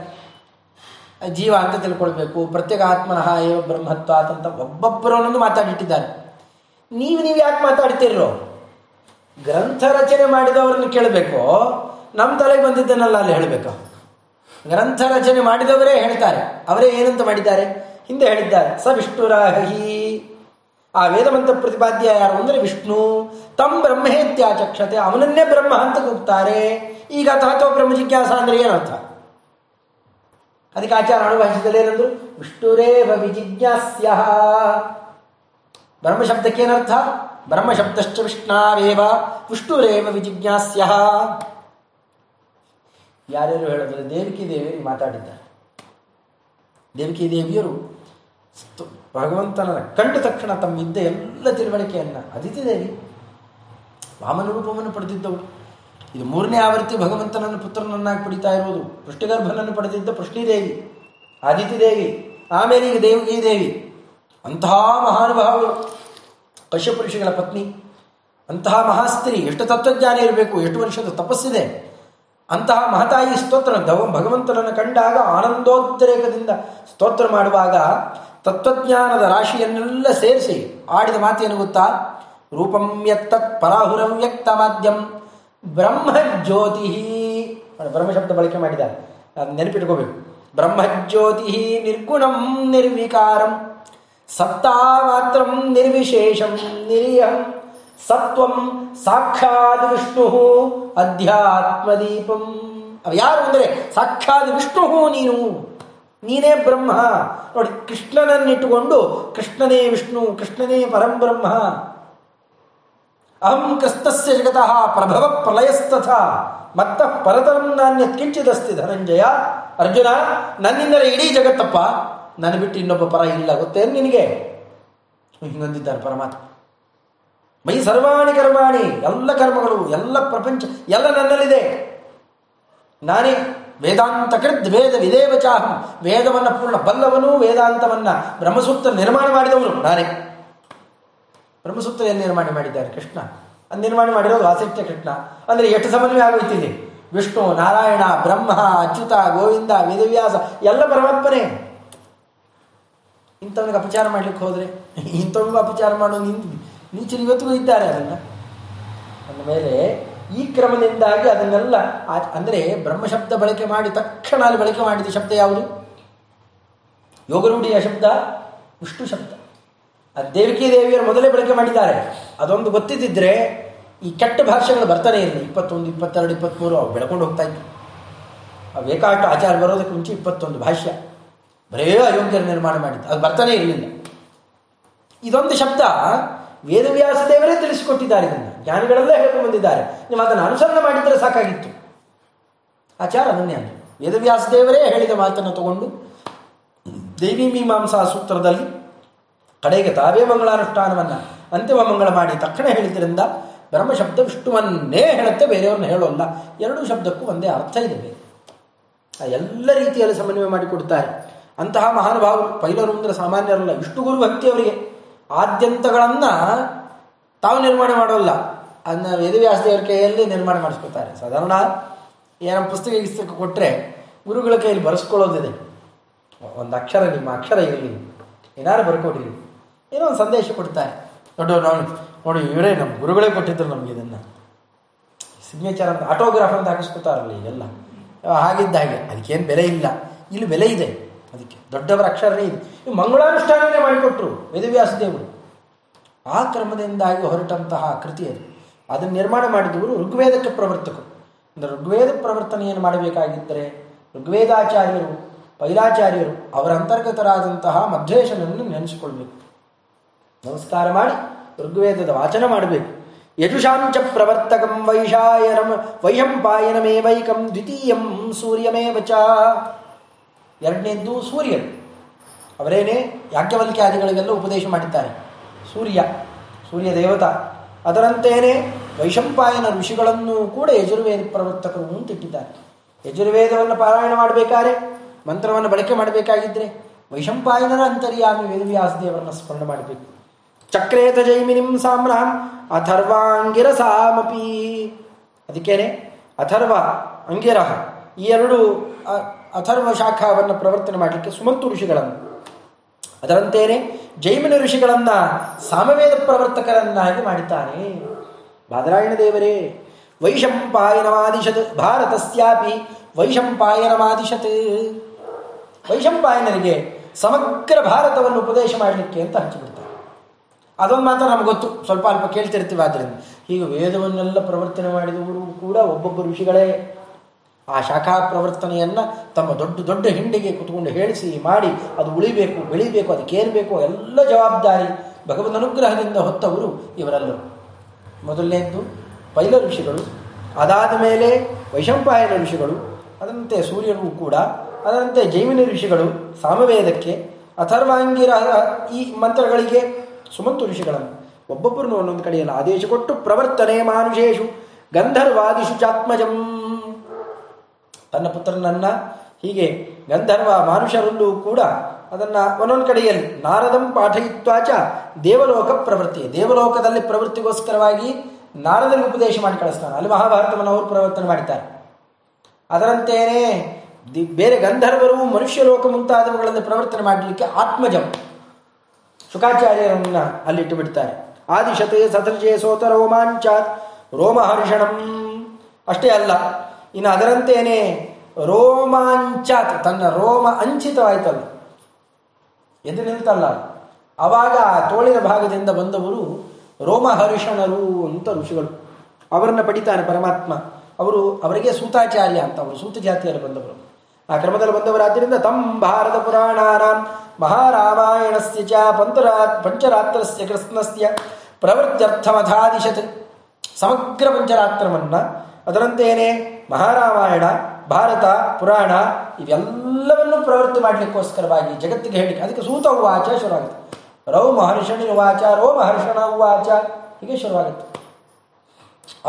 ಜೀವ ಅಂತ ತಿಳ್ಕೊಳ್ಬೇಕು, ಪ್ರತ್ಯೇಕ ಆತ್ಮನಃ ಏವ ಬ್ರಹ್ಮತ್ವ ಅಂತ ಒಬ್ಬೊಬ್ಬರನ್ನೊಂದು ಮಾತಾಡಿಟ್ಟಿದ್ದಾರೆ. ನೀವು ನೀವು ಯಾಕೆ ಮಾತಾಡ್ತಿರೋ ಗ್ರಂಥ ರಚನೆ ಮಾಡಿದವರನ್ನು ಕೇಳಬೇಕು? ನಮ್ಮ ತಲೆಗೆ ಬಂದಿದ್ದನ್ನೆಲ್ಲ ಅಲ್ಲಿ ಹೇಳಬೇಕು. ಗ್ರಂಥ ರಚನೆ ಮಾಡಿದವರೇ ಹೇಳ್ತಾರೆ. ಅವರೇ ಏನಂತ ಮಾಡಿದ್ದಾರೆ? ಹಿಂದೆ ಹೇಳಿದ್ದಾರೆ. ಸ ವಿಷ್ಣುರಾಹಿ ಆ ವೇದಮಂತ ಪ್ರತಿಪಾದ್ಯ ಯಾರು ಅಂದರೆ ವಿಷ್ಣು. ತಂ ಬ್ರಹ್ಮೇತ್ಯಾಚಕ್ಷತೆ ಅವನನ್ನೇ ಬ್ರಹ್ಮ ಅಂತ ಕೂಗ್ತಾರೆ. ಈಗ ತಾತೋ ಬ್ರಹ್ಮ ಜಿಜ್ಞಾಸ ಅಂದ್ರೆ ಏನರ್ಥ? ಅದಕ್ಕೆ ಆಚಾರ ಅಣುಭಾಷೆದಲ್ಲಿ ಏನಂದ್ರು? ವಿಷ್ಣುರೇವ ವಿಜಿಜ್ಞಾಸ್ಯ. ಬ್ರಹ್ಮಶಬ್ದಕ್ಕೆ ಏನರ್ಥ? ಬ್ರಹ್ಮಶಬ್ದಶ್ಚ ವಿಷ್ಣಾವೇವ ವಿಷ್ಣುರೇವ ವಿಜಿಜ್ಞಾಸ್ಯ. ಯಾರ್ಯಾರು ಹೇಳಿದ್ರೆ ದೇವಿಕಿ ದೇವಿಯರು ಮಾತಾಡಿದ್ದಾರೆ. ದೇವಿಕಿ ದೇವಿಯರು ಭಗವಂತನ ಕಂಡ ತಕ್ಷಣ ತಮ್ಮಿದ್ದ ಎಲ್ಲ ತಿಳುವಳಿಕೆಯನ್ನ ಅದಿತಿ ದೇವಿ ವಾಮನ ರೂಪವನ್ನು ಪಡೆದಿದ್ದವರು. ಇದು ಮೂರನೇ ಆವೃತ್ತಿ ಭಗವಂತನನ್ನು ಪುತ್ರನನ್ನಾಗಿ ಪಡಿತಾ ಇರುವುದು. ಪೃಷ್ಟಿಗರ್ಭನನ್ನು ಪಡೆದಿದ್ದ ಪೃಷ್ಟಿದೇವಿ ಆದಿತಿ ದೇವಿ ಆಮೇಲೆ ಈಗ ಈ ದೇವಿ ಅಂತಹ ಮಹಾನುಭಾವರು ಕಶ್ಯಪ ಋಷಿಗಳ ಪತ್ನಿ, ಅಂತಹ ಮಹಾಸ್ತ್ರೀ, ಎಷ್ಟು ತತ್ವಜ್ಞಾನ ಇರಬೇಕು, ಎಷ್ಟು ವರ್ಷದ ತಪಸ್ಸಿದೆ. ಅಂತಹ ಮಹತಾಯಿ ಸ್ತೋತ್ರ, ದವ, ಭಗವಂತನನ್ನು ಕಂಡಾಗ ಆನಂದೋದ್ರೇಕದಿಂದ ಸ್ತೋತ್ರ ಮಾಡುವಾಗ ತತ್ವಜ್ಞಾನದ ರಾಶಿಯನ್ನೆಲ್ಲ ಸೇರಿಸಿ ಆಡಿದ ಮಾತೇನು ಗೊತ್ತಾ? ರೂಪಂ ಯತ್ತತ್ ಪರಾಹುರಂ ವ್ಯಕ್ತ ಮಾಧ್ಯಂ ಬ್ರಹ್ಮಜ್ಯೋತಿ ಬ್ರಹ್ಮಶಬ್ದ ಬಳಕೆ ಮಾಡಿದ್ದಾರೆ ಅದು ನೆನಪಿಟ್ಕೋಬೇಕು ಬ್ರಹ್ಮಜ್ಯೋತಿ ನಿರ್ಗುಣಂ ನಿರ್ವಿಕಾರಂ ಸತ್ತಾ ಮಾತ್ರ ನಿರ್ವಿಶೇಷಂ ನಿರಿಯಂ ಸತ್ವಂ ಸಾಕ್ಷಾತ್ ವಿಷ್ಣು ಅಧ್ಯಾತ್ಮದೀಪಂ ಅವ ಯಾರು ಅಂದರೆ ಸಾಕ್ಷಾತ್ ವಿಷ್ಣು ನೀನು ನೀನೇ ಬ್ರಹ್ಮ ನೋಡಿ ಕೃಷ್ಣನನ್ನಿಟ್ಟುಕೊಂಡು ಕೃಷ್ಣನೇ ವಿಷ್ಣು ಕೃಷ್ಣನೇ ಪರಂಬ್ರಹ್ಮ ಅಹಂ ಕಸ್ತಸ್ಯ ಜಗತಃ ಪ್ರಭವ ಪ್ರಲಯಸ್ತಥ. ಮತ್ತ ಪರತರಂ ನಾನ್ಯತ್ ಕಿಂಚಿದಸ್ತಿ ಧನಂಜಯ. ಅರ್ಜುನ, ನನ್ನಿಂದಲೇ ಇಡೀ ಜಗತ್ತಪ್ಪ ನನ್ನ ಬಿಟ್ಟು ಇನ್ನೊಬ್ಬ ಪರ ಇಲ್ಲ, ಗೊತ್ತೇನು ನಿನಗೆ? ಹಿಂಗಂದಿದ್ದಾರೆ ಪರಮಾತ್ಮ. ಮೈ ಸರ್ವಾಣಿ ಕರ್ಮಾಣಿ, ಎಲ್ಲ ಕರ್ಮಗಳು, ಎಲ್ಲ ಪ್ರಪಂಚ, ಎಲ್ಲ ನನ್ನಲ್ಲಿದೆ. ನಾನೇ ವೇದಾಂತ ಕೃದ್ ವೇದ ವಿದೇವಚಾಹಂ. ವೇದವನ್ನ ಪೂರ್ಣ ಬಲ್ಲವನು ವೇದಾಂತವನ್ನ ಬ್ರಹ್ಮಸೂತ್ರ ನಿರ್ಮಾಣ ಮಾಡಿದವನು ನಾನೇ. ಬ್ರಹ್ಮಸೂತ್ರ ಏನು ನಿರ್ಮಾಣ ಮಾಡಿದ್ದಾರೆ? ಕೃಷ್ಣ. ಅದು ನಿರ್ಮಾಣ ಮಾಡಿರೋದು ಆಸಕ್ತ ಕೃಷ್ಣ. ಅಂದರೆ ಎಷ್ಟು ಸಮನ್ವಯ ಆಗೋಯ್ತಿದೆ ವಿಷ್ಣು, ನಾರಾಯಣ, ಬ್ರಹ್ಮ, ಅಚ್ಯುತ, ಗೋವಿಂದ ವೇದವ್ಯಾಸ ಎಲ್ಲ ಪರಮಾತ್ಮನೇ. ಇಂಥವನಿಗೆ ಅಪಚಾರ ಮಾಡ್ಲಿಕ್ಕೆ ಹೋದರೆ? ಇಂಥವನಿಗೂ ಅಪಚಾರ ಮಾಡೋ ನಿಂತು ನೀಚರು ಇವತ್ತಿಗೂ ಇದ್ದಾರೆ ಅದನ್ನು. ಅಂದ ಮೇಲೆ ಈ ಕ್ರಮದಿಂದಾಗಿ ಅದನ್ನೆಲ್ಲ ಅಂದರೆ ಬ್ರಹ್ಮಶಬ್ದ ಬಳಕೆ ಮಾಡಿ ತಕ್ಷಣ ಅಲ್ಲಿ ಬಳಕೆ ಮಾಡಿದ ಶಬ್ದ ಯಾವುದು? ಯೋಗರೂಢಿಯ ಶಬ್ದ, ವಿಷ್ಣು ಶಬ್ದ. ದೇವಿಕಿ ದೇವಿಯರು ಮೊದಲೇ ಬಳಕೆ ಮಾಡಿದ್ದಾರೆ. ಅದೊಂದು ಗೊತ್ತಿದ್ದಿದ್ರೆ ಈ ಕೆಟ್ಟ ಭಾಷೆಗಳು ಬರ್ತಾನೆ ಇರಲಿ. ಇಪ್ಪತ್ತೊಂದು, ಇಪ್ಪತ್ತೆರಡು ಇಪ್ಪತ್ತ್ಮೂರು ಅವು ಬೆಳ್ಕೊಂಡು ಹೋಗ್ತಾ ಇತ್ತು ಆ ವೇಕಾಟ ಆಚಾರ ಬರೋದಕ್ಕೆ ಮುಂಚೆ ಇಪ್ಪತ್ತೊಂದು ಭಾಷ್ಯ. ಬರೇ ಅಯೋಗ್ಯರ ನಿರ್ಮಾಣ ಮಾಡಿದ್ದು. ಅದು ಬರ್ತಾನೆ ಇರಲಿಲ್ಲ. ಇದೊಂದು ಶಬ್ದ ವೇದವ್ಯಾಸ ದೇವರೇ ತಿಳಿಸಿಕೊಟ್ಟಿದ್ದಾರೆ ಇದನ್ನು. ಜ್ಞಾನಿಗಳೆಲ್ಲ ಹೇಳ್ಕೊಂಡು ಬಂದಿದ್ದಾರೆ. ನೀವು ಅದನ್ನು ಅನುಸರಣೆ ಮಾಡಿದರೆ ಸಾಕಾಗಿತ್ತು. ಆಚಾರ ಅಂದರು ವೇದವ್ಯಾಸ ದೇವರೇ ಹೇಳಿದ ಮಾತನ್ನು ತಗೊಂಡು, ದೇವಿ ಮೀಮಾಂಸಾ ಸೂತ್ರದಲ್ಲಿ ಕಡೆಗೆ ತಾವೇ ಮಂಗಳಾನುಷ್ಠಾನವನ್ನು ಅಂತಿಮ ಮಂಗಳ ಮಾಡಿ ತಕ್ಷಣ ಹೇಳಿದ್ರಿಂದ ಬ್ರಹ್ಮ ಶಬ್ದ ವಿಷ್ಣುವನ್ನೇ ಹೇಳುತ್ತೆ, ಬೇರೆಯವ್ರನ್ನ ಹೇಳೋಲ್ಲ ಎರಡೂ ಶಬ್ದಕ್ಕೂ ಒಂದೇ ಅರ್ಥ ಇದೆ. ಆ ಎಲ್ಲ ರೀತಿಯಲ್ಲಿ ಸಮನ್ವಯ ಮಾಡಿಕೊಡ್ತಾರೆ ಅಂತಹ ಮಹಾನುಭಾವರು, ಪೈಲರು ಅಂದ್ರೆ ಸಾಮಾನ್ಯರಲ್ಲ ಇಷ್ಟು ಗುರು ಭಕ್ತಿ ಅವರಿಗೆ ಆದ್ಯಂತಗಳನ್ನು ತಾವು ನಿರ್ಮಾಣ ಮಾಡೋಲ್ಲ. ಅದನ್ನ ವೇದವ್ಯಾಸದೇವರ ಕೈಯಲ್ಲಿ ನಿರ್ಮಾಣ ಮಾಡಿಸ್ಕೊತಾರೆ ಸಾಧಾರಣ ಏನ ಪುಸ್ತಕ ಪುಸ್ತಕ ಕೊಟ್ಟರೆ ಗುರುಗಳ ಕೈಯಲ್ಲಿ ಬರೆಸ್ಕೊಳ್ಳೋದಿದೆ. ಒಂದು ಅಕ್ಷರ ನಿಮ್ಮ ಅಕ್ಷರ ಇರಲಿ. ಏನಾರು ಬರ್ಕೊಡ್ರಿ. ಏನೋ ಒಂದು ಸಂದೇಶ ಕೊಡ್ತಾರೆ. ದೊಡ್ಡ ನಾವು ನೋಡಿ, ಇವರೇ ನಮ್ಮ ಗುರುಗಳೇ ಕೊಟ್ಟಿದ್ರು ನಮ್ಗೆ ಇದನ್ನ. ಸಿಗ್ನೇಚರ್ ಅಂತ ಆಟೋಗ್ರಾಫ್ ಅಂತ ಹಾಕಿಸ್ಕೊತಾರಲ್ಲ ಈಗೆಲ್ಲ. ಹಾಗಿದ್ದ ಹಾಗೆ. ಅದಕ್ಕೇನು ಬೆಲೆ ಇಲ್ಲ. ಇಲ್ಲಿ ಬೆಲೆ ಇದೆ. ಅದಕ್ಕೆ ದೊಡ್ಡವರ ಅಕ್ಷರನೇ ಇದೆ. ಇವು ಮಂಗಳಾನುಷ್ಠಾನನೇ ಮಾಡಿಕೊಟ್ರು, ವೇದವ್ಯಾಸ ದೇವರು. ಆ ಕ್ರಮದಿಂದಾಗಿ ಹೊರಟಂತಹ ಕೃತಿ ಅದು. ಅದನ್ನು ನಿರ್ಮಾಣ ಮಾಡಿದವರು ಋಗ್ವೇದಕ್ಕೆ ಪ್ರವರ್ತಕರು. ಅಂದರೆ ಋಗ್ವೇದ ಏನು ಮಾಡಬೇಕಾಗಿದ್ದರೆ ಋಗ್ವೇದಾಚಾರ್ಯರು, ಪೈಲಾಚಾರ್ಯರು ಅವರ ಅಂತರ್ಗತರಾದಂತಹ ಮಧ್ವೇಶನನ್ನು ನೆನೆಸಿಕೊಳ್ಬೇಕು. ನಮಸ್ಕಾರ ಮಾಡಿ ಋಗ್ವೇದದ ವಾಚನ ಮಾಡಬೇಕು. ಯಜುಷಾಂಚ ಪ್ರವರ್ತಕಂ ವೈಶಾಯನಂ ವೈಶಂಪಾಯನಮೇವೈಕಂ ದ್ವಿತೀಯಂ ಸೂರ್ಯಮೇವ ಚ ಎರಡನೇದ್ದು ಸೂರ್ಯನು ಅವರೇನೇ ಯಾಜ್ಞವಲ್ಕ್ಯಾದಿಗಳಿಗೆಲ್ಲ ಉಪದೇಶ ಮಾಡಿದ್ದಾರೆ. ಸೂರ್ಯ ಸೂರ್ಯ ದೇವತಾ. ಅದರಂತೆಯೇ ವೈಶಂಪಾಯನ ಋಷಿಗಳನ್ನು ಕೂಡ ಯಜುರ್ವೇದ ಪ್ರವರ್ತಕರು ಅಂತ ಇಟ್ಟಿದ್ದಾರೆ ಯಜುರ್ವೇದವನ್ನು ಪಾರಾಯಣ ಮಾಡಬೇಕಾದ್ರೆ, ಮಂತ್ರವನ್ನು ಬಳಕೆ ಮಾಡಬೇಕಾಗಿದ್ದರೆ ವೈಶಂಪಾಯನರ ಅಂತರ್ಯಾಮಿ ವೇದವ್ಯಾಸ ದೇವರನ್ನು ಸ್ಮರಣೆ ಮಾಡಬೇಕು. ಚಕ್ರೇತ ಜೈಮಿನಿಂ ಸಾಮ್ರಾನ್ ಅಥರ್ವಾಂಗಿರ ಸಾಮಪಿ ಅದಕ್ಕೇನೆ, ಅಥರ್ವ ಅಂಗಿರ ಈ ಎರಡು ಅಥರ್ವ ಶಾಖಾವನ್ನು ಪ್ರವರ್ತನೆ ಮಾಡಲಿಕ್ಕೆ ಸುಮಂತು ಋಷಿಗಳನ್ನು. ಅದರಂತೆಯೇ ಜೈಮಿನ ಋಷಿಗಳನ್ನ ಸಾಮವೇದ ಪ್ರವರ್ತಕರನ್ನಾಗಿ ಮಾಡಿದ್ದಾನೆ. ಬಾದರಾಯಣ ದೇವರೇ ವೈಶಂಪಾಯನವಾದಿಶತ್ ಭಾರತಸ್ಯಾಪಿ ವೈಶಂಪಾಯನವಾದಿಶತ್ ವೈಶಂಪಾಯನರಿಗೆ ಸಮಗ್ರ ಭಾರತವನ್ನು ಉಪದೇಶ ಮಾಡಲಿಕ್ಕೆ ಅಂತ ಹಚ್ಚಿಬಿಡ್ತಾರೆ ಅದೊಂದು ಮಾತ್ರ ನಮ್ಗೆ ಗೊತ್ತು. ಸ್ವಲ್ಪ ಅಲ್ಪ ಕೇಳ್ತಿರ್ತೀವಿ. ಆದ್ದರಿಂದ ಹೀಗೆ ವೇದವನ್ನೆಲ್ಲ ಪ್ರವರ್ತನೆ ಮಾಡಿದವರು ಕೂಡ ಒಬ್ಬೊಬ್ಬ ಋಷಿಗಳೇ. ಆ ಶಾಖಾ ಪ್ರವರ್ತನೆಯನ್ನು ತಮ್ಮ ದೊಡ್ಡ ದೊಡ್ಡ ಹಿಂಡಿಗೆ ಕುತ್ಕೊಂಡು ಹೇಳಿಸಿ ಮಾಡಿ, ಅದು ಉಳಿಬೇಕು, ಬೆಳಿಬೇಕು ಅದಕ್ಕೇನು ಬೇಕು ಎಲ್ಲ ಜವಾಬ್ದಾರಿ ಭಗವಂತ ಅನುಗ್ರಹದಿಂದ ಹೊತ್ತವರು ಇವರೆಲ್ಲರೂ. ಮೊದಲನೇದ್ದು ಪೈಲ ಋಷಿಗಳು, ಅದಾದ ಮೇಲೆ ವೈಶಂಪಾಯನ ಋಷಿಗಳು ಅದರಂತೆ ಸೂರ್ಯರು ಕೂಡ ಅದರಂತೆ ಜೈಮಿನಿ ಋಷಿಗಳು, ಸಾಮವೇದಕ್ಕೆ, ಅಥರ್ವಾಂಗಿರ ಈ ಮಂತ್ರಗಳಿಗೆ ಸುಮಂತು ಋಷಿಗಳನ್ನು ಒಬ್ಬೊಬ್ಬರನ್ನು ಒಂದೊಂದು ಕಡೆಯಲ್ಲಿ ಆದೇಶ ಕೊಟ್ಟು ಪ್ರವರ್ತನೆ ಮಾನುಷೇಷು ಗಂಧರ್ವಾದಿಷು ಚಾತ್ಮಜಂ. ತನ್ನ ಪುತ್ರನನ್ನ ಹೀಗೆ ಗಂಧರ್ವ ಮಾನುಷರಲ್ಲೂ ಕೂಡ ಅದನ್ನ ಒಂದೊಂದು ಕಡೆಯಲ್ಲಿ ನಾರದಂ ಪಾಠಯಿತ್ವಾಚ ದೇವಲೋಕ ಪ್ರವೃತ್ತಿ. ದೇವಲೋಕದಲ್ಲಿ ಪ್ರವೃತ್ತಿಗೋಸ್ಕರವಾಗಿ ನಾರದನ ಉಪದೇಶ ಮಾಡಿ ಕಳಿಸ್ತಾನೆ. ಅಲ್ಲಿ ಮಹಾಭಾರತವನ್ನು ಅವರು ಪ್ರವರ್ತನೆ ಮಾಡಿದ್ದಾರೆ. ಅದರಂತೆಯೇ ಬೇರೆ ಗಂಧರ್ವರು ಮನುಷ್ಯ ಲೋಕ ಮುಂತಾದವುಗಳನ್ನು ಪ್ರವರ್ತನೆ ಮಾಡಲಿಕ್ಕೆ ಆತ್ಮಜಂ. ಶುಕಾಚಾರ್ಯರನ್ನ ಅಲ್ಲಿಟ್ಟು ಬಿಡ್ತಾರೆ. ಆದಿಶತೆ ಸತೃಜೆ ಸೋತ ರೋಮಾಂಚಾತ್ ರೋಮಹರ್ಷಣಂ. ಅಷ್ಟೇ ಅಲ್ಲ, ಇನ್ನು ಅದರಂತೇನೆ ರೋಮಾಂಚಾತ್ ತನ್ನ ರೋಮ ಅಂಚಿತವಾಯ್ತಲ್ಲ ಎದು ನಿಲ್ತಲ್ಲ ಅವಾಗ ತೋಳಿನ ಭಾಗದಿಂದ ಬಂದವರು ರೋಮಹರ್ಷಣರು ಅಂತ ಋಷಿಗಳು. ಅವರನ್ನ ಪಡಿತಾರೆ ಪರಮಾತ್ಮ. ಅವರು ಅವರಿಗೆ ಸೂತಾಚಾರ್ಯ ಅಂತ, ಅವರು ಸೂತ ಜಾತಿಯಲ್ಲಿ ಬಂದವರು. ಆ ಕ್ರಮದಲ್ಲಿ ಬಂದವರಾದ್ದರಿಂದ ತಂ ಭಾರತ ಪುರಾಣಾನಾಂ ಮಹಾರಾಮಾಯಣಸ್ಯ ಚ ಪಂಚರಾ ಪಂಚರಾತ್ರಸ್ಯ ಕೃಷ್ಣಸ್ಯ ಪ್ರವೃತ್ಯರ್ಥಮಥಾದಿಶತ್ ಸಮಗ್ರ ಪಂಚರಾತ್ರವನ್ನ ಅದರಂತೆಯೇ ಮಹಾರಾಮಾಯಣ, ಭಾರತ, ಪುರಾಣ ಇವೆಲ್ಲವನ್ನು ಪ್ರವೃತ್ತಿ ಮಾಡಲಿಕ್ಕೋಸ್ಕರವಾಗಿ ಜಗತ್ತಿಗೆ ಹೇಳಿ ಅದಕ್ಕೆ ಸೂತ ಉವಾಚ ಶುರುವಾಗುತ್ತೆ. ರೌ ಮಹರ್ಷಣಿ ಉವಾಚ, ರೋ ಮಹರ್ಷಣ ಉವಾಚ ಹೀಗೆ ಶುರುವಾಗುತ್ತೆ.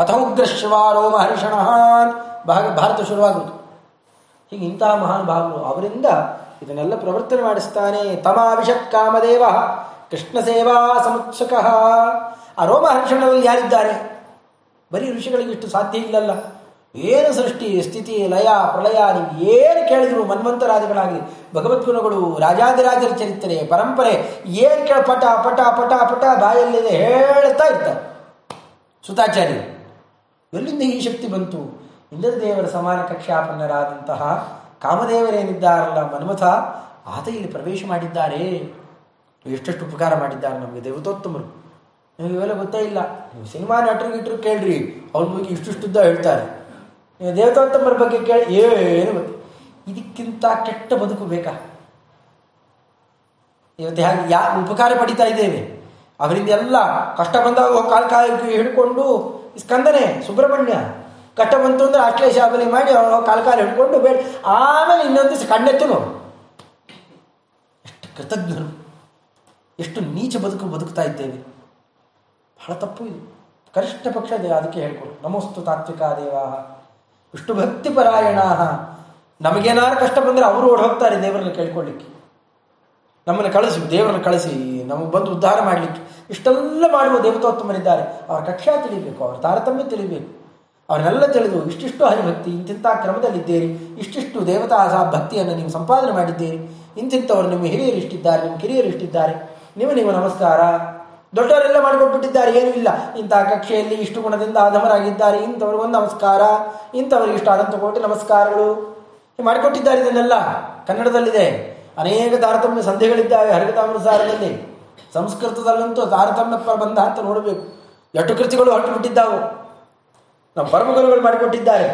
ಅಥ ಉಗ್ರಶ್ವ ರೋ ಮಹರ್ಷಣ ಭಾಗ ಭಾರತ ಶುರುವಾಗುವುದು. ಹೀಗೆ ಇಂತಹ ಮಹಾನುಭಾವರು ಅವರಿಂದ ಇದನ್ನೆಲ್ಲ ಪ್ರವರ್ತನೆ ಮಾಡಿಸ್ತಾನೆ. ತಮಾಭಿಷತ್ ಕಾಮದೇವ, ಕೃಷ್ಣ ಸೇವಾ ಸಮುತ್ಸುಕ. ಆ ರೋಮಹರ್ಷಣದಲ್ಲಿ ಯಾರಿದ್ದಾರೆ? ಬರೀ ಋಷಿಗಳಿಗೆ ಇಷ್ಟು ಸಾಧ್ಯ ಇಲ್ಲಲ್ಲ. ಏನು ಸೃಷ್ಟಿ, ಸ್ಥಿತಿ, ಲಯ ಪ್ರಳಯ ನೀವು ಏನು ಕೇಳಿದ್ರು ಮನ್ವಂತರಾದಿಗಳಾಗಲಿ. ಭಗವದ್ಗುಣಗಳು, ರಾಜಾದಿರಾಜರ ಚರಿತ್ರೆ, ಪರಂಪರೆ, ಏನು ಕೇಳ ಪಟ ಪಟ ಪಟ ಪಟ, ಬಾಯಲ್ಲಿದೆ ಹೇಳ್ತಾ ಇರ್ತಾರೆ. ಸುತಾಚಾರ್ಯರು. ಎಲ್ಲಿಂದ ಈ ಶಕ್ತಿ ಬಂತು? ಇಂದ್ರದೇವರ ಸಮಾನ ಕಕ್ಷಾಪನ್ನರಾದಂತಹ ಕಾಮದೇವರೇನಿದ್ದಾರಲ್ಲ ಮನ್ಮಥ, ಆತ ಇಲ್ಲಿ ಪ್ರವೇಶ ಮಾಡಿದ್ದಾರೆ. ಎಷ್ಟೆಷ್ಟು ಉಪಕಾರ ಮಾಡಿದ್ದಾರೆ ನಮಗೆ ದೇವತೋತ್ತಮರು ನಿಮಗೆ ಇವೆಲ್ಲ ಗೊತ್ತೇ ಇಲ್ಲ. ನೀವು ಸಿನಿಮಾ ನಟರು ಗಿಟ್ರು ಕೇಳ್ರಿ, ಅವ್ರ ಬಗ್ಗೆ ಇಷ್ಟಿಷ್ಟುದ್ದ ಹೇಳ್ತಾರೆ. ನೀವು ದೇವತೋತ್ತಮರ ಬಗ್ಗೆ ಕೇಳಿ ಏನು ಗೊತ್ತು. ಇದಕ್ಕಿಂತ ಕೆಟ್ಟ ಬದುಕು ಬೇಕಾ? ಇವತ್ತು ಹೇಗೆ ಯಾ, ಉಪಕಾರ ಪಡಿತಾ ಇದ್ದೇವೆ. ಅವರಿಂದ ಎಲ್ಲ ಕಷ್ಟ ಬಂದಾಗ ಕಾಲ್ ಕಾಲು ಹಿಡ್ಕೊಂಡು ಸ್ಕಂದನೆ, ಸುಬ್ರಹ್ಮಣ್ಯ ಕಷ್ಟ ಬಂತು ಅಂದ್ರೆ ಅಶ್ಲೇಷ ಅಬಲಿ ಮಾಡಿ ಕಾಲ ಕಾಲು ಹಿಡ್ಕೊಂಡು ಬೇಡ. ಆಮೇಲೆ ಇನ್ನೊಂದು ದಿವಸ ಕಣ್ಣೆತ್ತು ನೋಡು. ಎಷ್ಟು ಕೃತಜ್ಞರು. ಎಷ್ಟು ನೀಚ ಬದುಕು ಬದುಕ್ತಾ ಇದ್ದೇವೆ. ಬಹಳ ತಪ್ಪು ಇದು. ಕನಿಷ್ಠ ಪಕ್ಷ ಅದಕ್ಕೆ ಹೇಳ್ಕೊಡು. ನಮೋಸ್ತು ತಾತ್ವಿಕ ದೇವಾ. ವಿಷ್ಣು ಭಕ್ತಿ ಪರಾಯಣ. ನಮಗೇನಾದ್ರು ಕಷ್ಟ ಬಂದರೆ ಅವರು ಓಡ್ ಹೋಗ್ತಾರೆ ದೇವರನ್ನು ಕೇಳ್ಕೊಳ್ಳಿಕ್ಕೆ ನಮ್ಮನ್ನು ಕಳಿಸಿ, ದೇವರನ್ನು ಕಳಿಸಿ, ನಮಗೆ ಬಂದು ಉದ್ಧಾರ ಮಾಡಲಿಕ್ಕೆ. ಇಷ್ಟೆಲ್ಲ ಮಾಡುವ ದೇವತೋತ್ತಮರಿದ್ದಾರೆ ಅವರ ಕಕ್ಷಾ ತಿಳಿಬೇಕು, ಅವರ ತಾರತಮ್ಯ ತಿಳಿಬೇಕು. ಅವರೆಲ್ಲ ತಿಳಿದು, ಇಷ್ಟಿಷ್ಟು ಹರಿಭಕ್ತಿ, ಇಂತಿಂಥ ಕ್ರಮದಲ್ಲಿದ್ದೀರಿ, ಇಷ್ಟಿಷ್ಟು ದೇವತಾ ಸಹ ಭಕ್ತಿಯನ್ನು ನೀವು ಸಂಪಾದನೆ ಮಾಡಿದ್ದೀರಿ, ಇಂತಿಂಥವರು ನಿಮ್ಮ ಹಿರಿಯರು ಇಷ್ಟಿದ್ದಾರೆ, ನಿಮ್ಮ ಕಿರಿಯರು ಇಷ್ಟಿದ್ದಾರೆ, ನೀವು ನೀವು ನಮಸ್ಕಾರ. ದೊಡ್ಡವರೆಲ್ಲ ಮಾಡಿಕೊಟ್ಬಿಟ್ಟಿದ್ದಾರೆ, ಏನೂ ಇಲ್ಲ. ಇಂಥ ಕಕ್ಷೆಯಲ್ಲಿ ಇಷ್ಟು ಗುಣದಿಂದ ಆಧಮರಾಗಿದ್ದಾರೆ ಇಂಥವ್ರಿಗೊಂದು ನಮಸ್ಕಾರ, ಇಂಥವ್ರಿಗೆ ಇಷ್ಟ ಅನಂತ ಕೋಟಿ ನಮಸ್ಕಾರಗಳು. ಮಾಡಿಕೊಟ್ಟಿದ್ದಾರೆ ಇದನ್ನೆಲ್ಲ. ಕನ್ನಡದಲ್ಲಿದೆ. ಅನೇಕ ತಾರತಮ್ಯ ಸಂಧಿಗಳಿದ್ದಾವೆ ಹರಿಕತಾಮೃತಸಾರದಲ್ಲಿ ಸಂಸ್ಕೃತದಲ್ಲಂತೂ ತಾರತಮ್ಯ ಪ್ರಬಂಧ ಅಂತ ನೋಡಬೇಕು. ಎಷ್ಟು ಕೃತಿಗಳು ಹೊರಟು ಬಿಟ್ಟಿದ್ದಾವು ನಮ್ಮ ಪರಮಗುರುಗಳು ಮಾಡಿಕೊಟ್ಟಿದ್ದಾರೆ.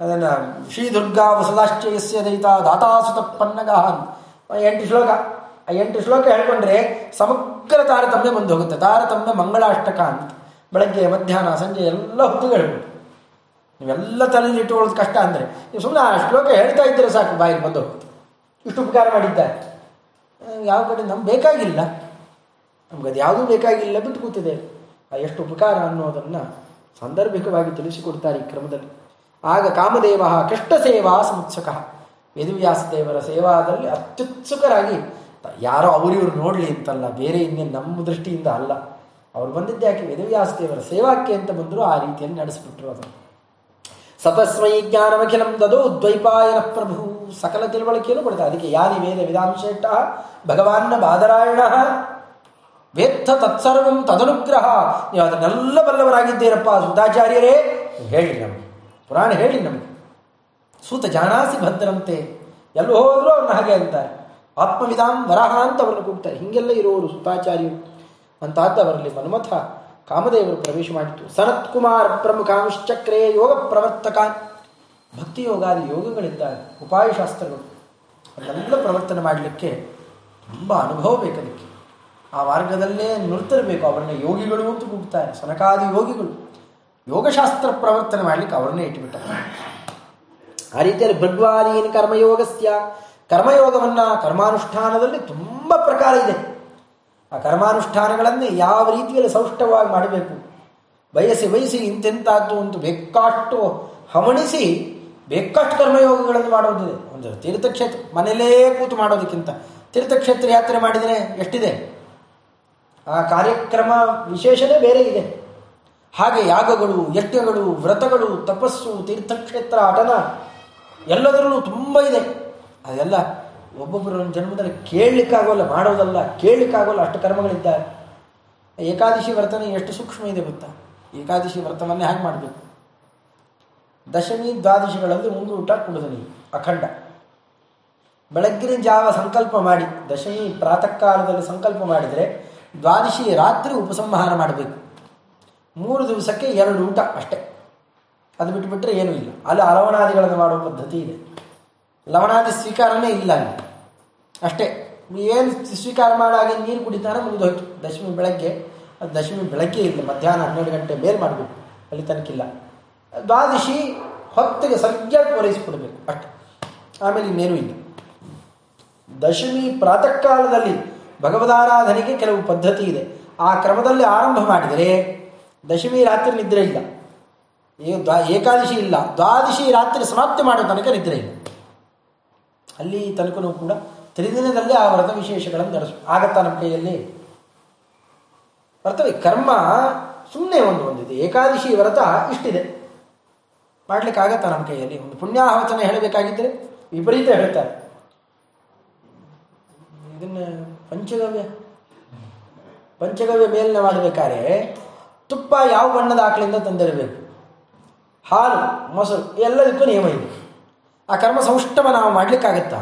ಅದನ್ನು ಶ್ರೀ ದುರ್ಗಾ ವಸದಾಶ್ಚಯಸ್ಯ ದಯಿತ ದಾತಾಸುತ ಪನ್ನಗ ಎಂಟು ಶ್ಲೋಕ, ಆ ಎಂಟು ಶ್ಲೋಕ ಹೇಳ್ಕೊಂಡ್ರೆ ಸಮಗ್ರ ತಾರತಮ್ಯ ಬಂದು ಹೋಗುತ್ತೆ ತಾರತಮ್ಯ ಮಂಗಳಾಷ್ಟಕ ಅಂತ. ಬೆಳಗ್ಗೆ, ಮಧ್ಯಾಹ್ನ, ಸಂಜೆ ಎಲ್ಲ ಹೊತ್ತಿಗಳು ನೀವೆಲ್ಲ ತಲೆಯಲ್ಲಿ ಇಟ್ಟುಕೊಳ್ಳೋದು ಕಷ್ಟ ಅಂದರೆ. ನೀವು ಸುಮ್ಮನೆ ಆ ಶ್ಲೋಕ ಹೇಳ್ತಾ ಇದ್ದರೆ ಸಾಕು ಬಾಯಿಗೆ ಬಂದು ಹೋಗುತ್ತೆ ಇಷ್ಟು ಉಪಕಾರ ಮಾಡಿದ್ದಾರೆ. ಯಾವ ಕಡೆ ನಮ್ಗೆ ಬೇಕಾಗಿಲ್ಲ. ನಮ್ಗೆ ಅದು ಯಾವುದೂ ಬೇಕಾಗಿಲ್ಲ, ಬಿಟ್ಟು ಕೂತಿದೆ. ಆ ಎಷ್ಟು ಉಪಕಾರ ಅನ್ನೋದನ್ನು ಸಾಂದರ್ಭಿಕವಾಗಿ ತಿಳಿಸಿಕೊಡ್ತಾರೆ ಈ ಕ್ರಮದಲ್ಲಿ. ಆಗ ಕಾಮದೇವ ಕಷ್ಟ ಸೇವಾ ಸಮುತ್ಸುಕ. ವೇದವ್ಯಾಸ ದೇವರ ಸೇವಾದಲ್ಲಿ ಅತ್ಯುತ್ಸುಕರಾಗಿ ಯಾರೋ ಅವರಿವ್ರು ನೋಡಲಿ ಅಂತಲ್ಲ, ಬೇರೆ ಇನ್ನೇನು ನಮ್ಮ ದೃಷ್ಟಿಯಿಂದ ಅಲ್ಲ. ಅವ್ರು ಬಂದಿದ್ದೆ ಯಾಕೆ ವೇದವ್ಯಾಸ ದೇವರ ಸೇವಾಕ್ಕೆ ಅಂತ ಬಂದರು ಆ ರೀತಿಯಲ್ಲಿ ನಡೆಸಿಬಿಟ್ರು ಅದನ್ನು ಸತಸ್ಮೈ ಜ್ಞಾನಮಖಿಲಂ ದದೋ ದ್ವೈಪಾಯನ ಪ್ರಭು. ಸಕಲ ತಿಳುವಳಿಕೆಯನ್ನು ಕೊಡ್ತಾರೆ. ಅದಕ್ಕೆ ಯಾರಿ ವೇದ ವಿಧಾಂಶೇಟ್ಟ ಭಗವಾನ್ನ ಬಾದರಾಯಣ ವೇತ್ತ ತತ್ಸರ್ವಂ ತದನುಗ್ರಹ. ನೀವು ಅದನ್ನೆಲ್ಲ ಬಲ್ಲವರಾಗಿದ್ದೀರಪ್ಪ ಸುಧಾಚಾರ್ಯರೇ ಹೇಳಿ ನಮಗೆ. ಪುರಾಣ ಹೇಳಿ ನಮಗೆ. ಸೂತ ಜಾನಾಸಿ ಭದ್ರಂತೆ. ಎಲ್ಲ ಹೋದರೂ ಅವ್ರನ್ನ ಹಾಗೆ ಅಂತಾರೆ. ಆತ್ಮವಿಧಾಂ ವರಹ ಅಂತ ಅವ್ರನ್ನ ಕೂಗ್ತಾರೆ. ಹೀಗೆಲ್ಲ ಇರುವವರು ಸುತಾಚಾರ್ಯರು. ಅಂತಾದ್ದು ಅವರಲ್ಲಿ ಮನ್ಮಥ ಕಾಮದೇವರು ಪ್ರವೇಶ ಮಾಡಿತು. ಸನತ್ ಕುಮಾರ್ ಪ್ರಮುಖಾಂಶ್ಚಕ್ರೇ ಯೋಗ ಪ್ರವರ್ತಕ. ಭಕ್ತಿ ಯೋಗಾದಿ ಯೋಗಗಳಿದ್ದಾರೆ ಉಪಾಯಶಾಸ್ತ್ರಗಳು. ಅದನ್ನೆಲ್ಲ ಪ್ರವರ್ತನೆ ಮಾಡಲಿಕ್ಕೆ ತುಂಬ ಅನುಭವ ಬೇಕು ಅದಕ್ಕೆ. ಆ ಮಾರ್ಗದಲ್ಲೇ ನುರ್ತಿರಬೇಕು ಅವರನ್ನ ಯೋಗಿಗಳು ಅಂತ ಕೂಗ್ತಾರೆ. ಸನಕಾದಿ ಯೋಗಿಗಳು. ಯೋಗಶಾಸ್ತ್ರ ಪ್ರವರ್ತನೆ ಮಾಡಲಿಕ್ಕೆ ಅವರನ್ನೇ ಇಟ್ಟುಬಿಟ್ಟಾರೆ ಆ ರೀತಿಯಲ್ಲಿ ಭೃಗ್ವಾದೀನ ಕರ್ಮಯೋಗಸ್ಯ. ಕರ್ಮಯೋಗವನ್ನ ಕರ್ಮಾನುಷ್ಠಾನದಲ್ಲಿ ತುಂಬ ಪ್ರಕಾರ ಇದೆ. ಆ ಕರ್ಮಾನುಷ್ಠಾನಗಳನ್ನೇ ಯಾವ ರೀತಿಯಲ್ಲಿ ಸೌಷ್ಟವಾಗಿ ಮಾಡಬೇಕು? ಬಯಸಿ ಬಯಸಿ ಇಂತೆಂತಾದ್ದು ಅಂತ ಬೇಕಾಷ್ಟು ಹವಣಿಸಿ ಬೇಕಾಷ್ಟು ಕರ್ಮಯೋಗಗಳನ್ನು ಮಾಡೋದಿದೆ ಒಂದು ತೀರ್ಥಕ್ಷೇತ್ರ, ಮನೆಯಲ್ಲೇ ಕೂತು ಮಾಡೋದಕ್ಕಿಂತ ತೀರ್ಥಕ್ಷೇತ್ರ ಯಾತ್ರೆ ಮಾಡಿದರೆ ಎಷ್ಟಿದೆ? ಆ ಕಾರ್ಯಕ್ರಮ ವಿಶೇಷನೇ ಬೇರೆ ಇದೆ. ಹಾಗೆ ಯಾಗಗಳು, ಯಜ್ಞಗಳು, ವ್ರತಗಳು, ತಪಸ್ಸು, ತೀರ್ಥಕ್ಷೇತ್ರ ಆಟನ ಎಲ್ಲದರಲ್ಲೂ ತುಂಬ ಇದೆ. ಅದೆಲ್ಲ ಒಬ್ಬೊಬ್ಬರು ಜನ್ಮದಲ್ಲಿ ಕೇಳಲಿಕ್ಕಾಗೋಲ್ಲ, ಮಾಡೋದಲ್ಲ, ಕೇಳಲಿಕ್ಕಾಗೋಲ್ಲ ಅಷ್ಟು ಕರ್ಮಗಳಿದ್ದಾರೆ. ಏಕಾದಶಿ ವ್ರತನೇ ಎಷ್ಟು ಸೂಕ್ಷ್ಮ ಇದೆ ಗೊತ್ತಾ? ಏಕಾದಶಿ ವ್ರತವನ್ನೇ ಹಾಗೆ ಮಾಡಬೇಕು. ದಶಮಿ ದ್ವಾದಶಿಗಳಲ್ಲಿ ಒಂದು ಊಟ ಕುಡಿದು ನೀವು ಅಖಂಡ. ಬೆಳಗ್ಗಿನ ಜಾವ ಸಂಕಲ್ಪ ಮಾಡಿ, ದಶಮಿ ಪ್ರಾತಃ ಕಾಲದಲ್ಲಿ ಸಂಕಲ್ಪ ಮಾಡಿದರೆ ದ್ವಾದಶಿ ರಾತ್ರಿ ಉಪಸಂಹಾರ ಮಾಡಬೇಕು. ಮೂರು ದಿವಸಕ್ಕೆ ಎರಡು ಊಟ ಅಷ್ಟೇ. ಅದು ಬಿಟ್ಟುಬಿಟ್ರೆ ಏನೂ ಇಲ್ಲ. ಅಲ್ಲಿ ಅಲವಣಾದಿಗಳನ್ನು ಮಾಡುವ ಪದ್ಧತಿ ಇದೆ. ಲವಣಾದಿ ಸ್ವೀಕಾರನೇ ಇಲ್ಲ ಅಲ್ಲಿ. ಅಷ್ಟೇ. ಏನು ಸ್ವೀಕಾರ ಮಾಡಾಗಿ ನೀರು ಕುಡಿತಾನೆ ಮುಗಿದೋಯ್ತು ದಶಮಿ ಬೆಳಗ್ಗೆ, ಅದು ದಶಮಿ ಬೆಳಗ್ಗೆ ಇಲ್ಲ, ಮಧ್ಯಾಹ್ನ ಹನ್ನೆರಡು ಗಂಟೆ ಮೇಲೆ ಮಾಡಬೇಕು. ಅಲ್ಲಿ ತನಕಿಲ್ಲ. ದ್ವಾದಶಿ ಹೊತ್ತಿಗೆ ಸರಿಯಾಗಿ ಪೂರೈಸಿಕೊಡ್ಬೇಕು. ಅಷ್ಟೆ. ಆಮೇಲೆ ಇನ್ನೇನು ಇಲ್ಲ. ದಶಮಿ ಪ್ರಾತಃ ಕಾಲದಲ್ಲಿ ಭಗವದಾರಾಧನೆಗೆ ಕೆಲವು ಪದ್ಧತಿ ಇದೆ. ಆ ಕ್ರಮದಲ್ಲಿ ಆರಂಭ ಮಾಡಿದರೆ ದಶಮಿ ರಾತ್ರಿ ನಿದ್ರೆ ಇಲ್ಲ. ಏಕಾದಶಿ ಇಲ್ಲ. ದ್ವಾದಶಿ ರಾತ್ರಿ ಸಮಾಪ್ತಿ ಮಾಡೋ ತನಕ ನಿದ್ರೆ ಇಲ್ಲ. ಅಲ್ಲಿ ತನಕನೂ ಕೂಡ ತ್ರಿದಿನದಲ್ಲಿ ಆ ವ್ರತ ವಿಶೇಷಗಳನ್ನು ನಡೆಸ, ಆಗತ್ತಾ ನಮ್ಮ ಕೈಯಲ್ಲಿ? ಬರ್ತವೆ ಕರ್ಮ ಸುಮ್ಮನೆ ಒಂದು ಒಂದಿದೆ. ಏಕಾದಶಿ ವ್ರತ ಇಷ್ಟಿದೆ. ಮಾಡ್ಲಿಕ್ಕೆ ಆಗತ್ತಾ ನಮ್ಮ ಕೈಯಲ್ಲಿ? ಒಂದು ಪುಣ್ಯಾಹವಚನ ಹೇಳಬೇಕಾಗಿದ್ದರೆ ವಿಪರೀತ ಹೇಳ್ತಾರೆ. ಇದನ್ನ ಪಂಚಗವ್ಯ ಪಂಚಗವ್ಯ ಮೇಲಿನ ಮಾಡಬೇಕಾದ್ರೆ ತುಪ್ಪ ಯಾವ ಬಣ್ಣದ ಆಕಳಿಂದ ತಂದಿರಬೇಕು? ಹಾಲು, ಮೊಸರು, ಎಲ್ಲದಕ್ಕೂ ನಿಯಮ ಇದೆ. ಆ ಕರ್ಮ ಸೌಷ್ಠವ ನಾವು ಮಾಡ್ಲಿಕ್ಕಾಗತ್ತಾ?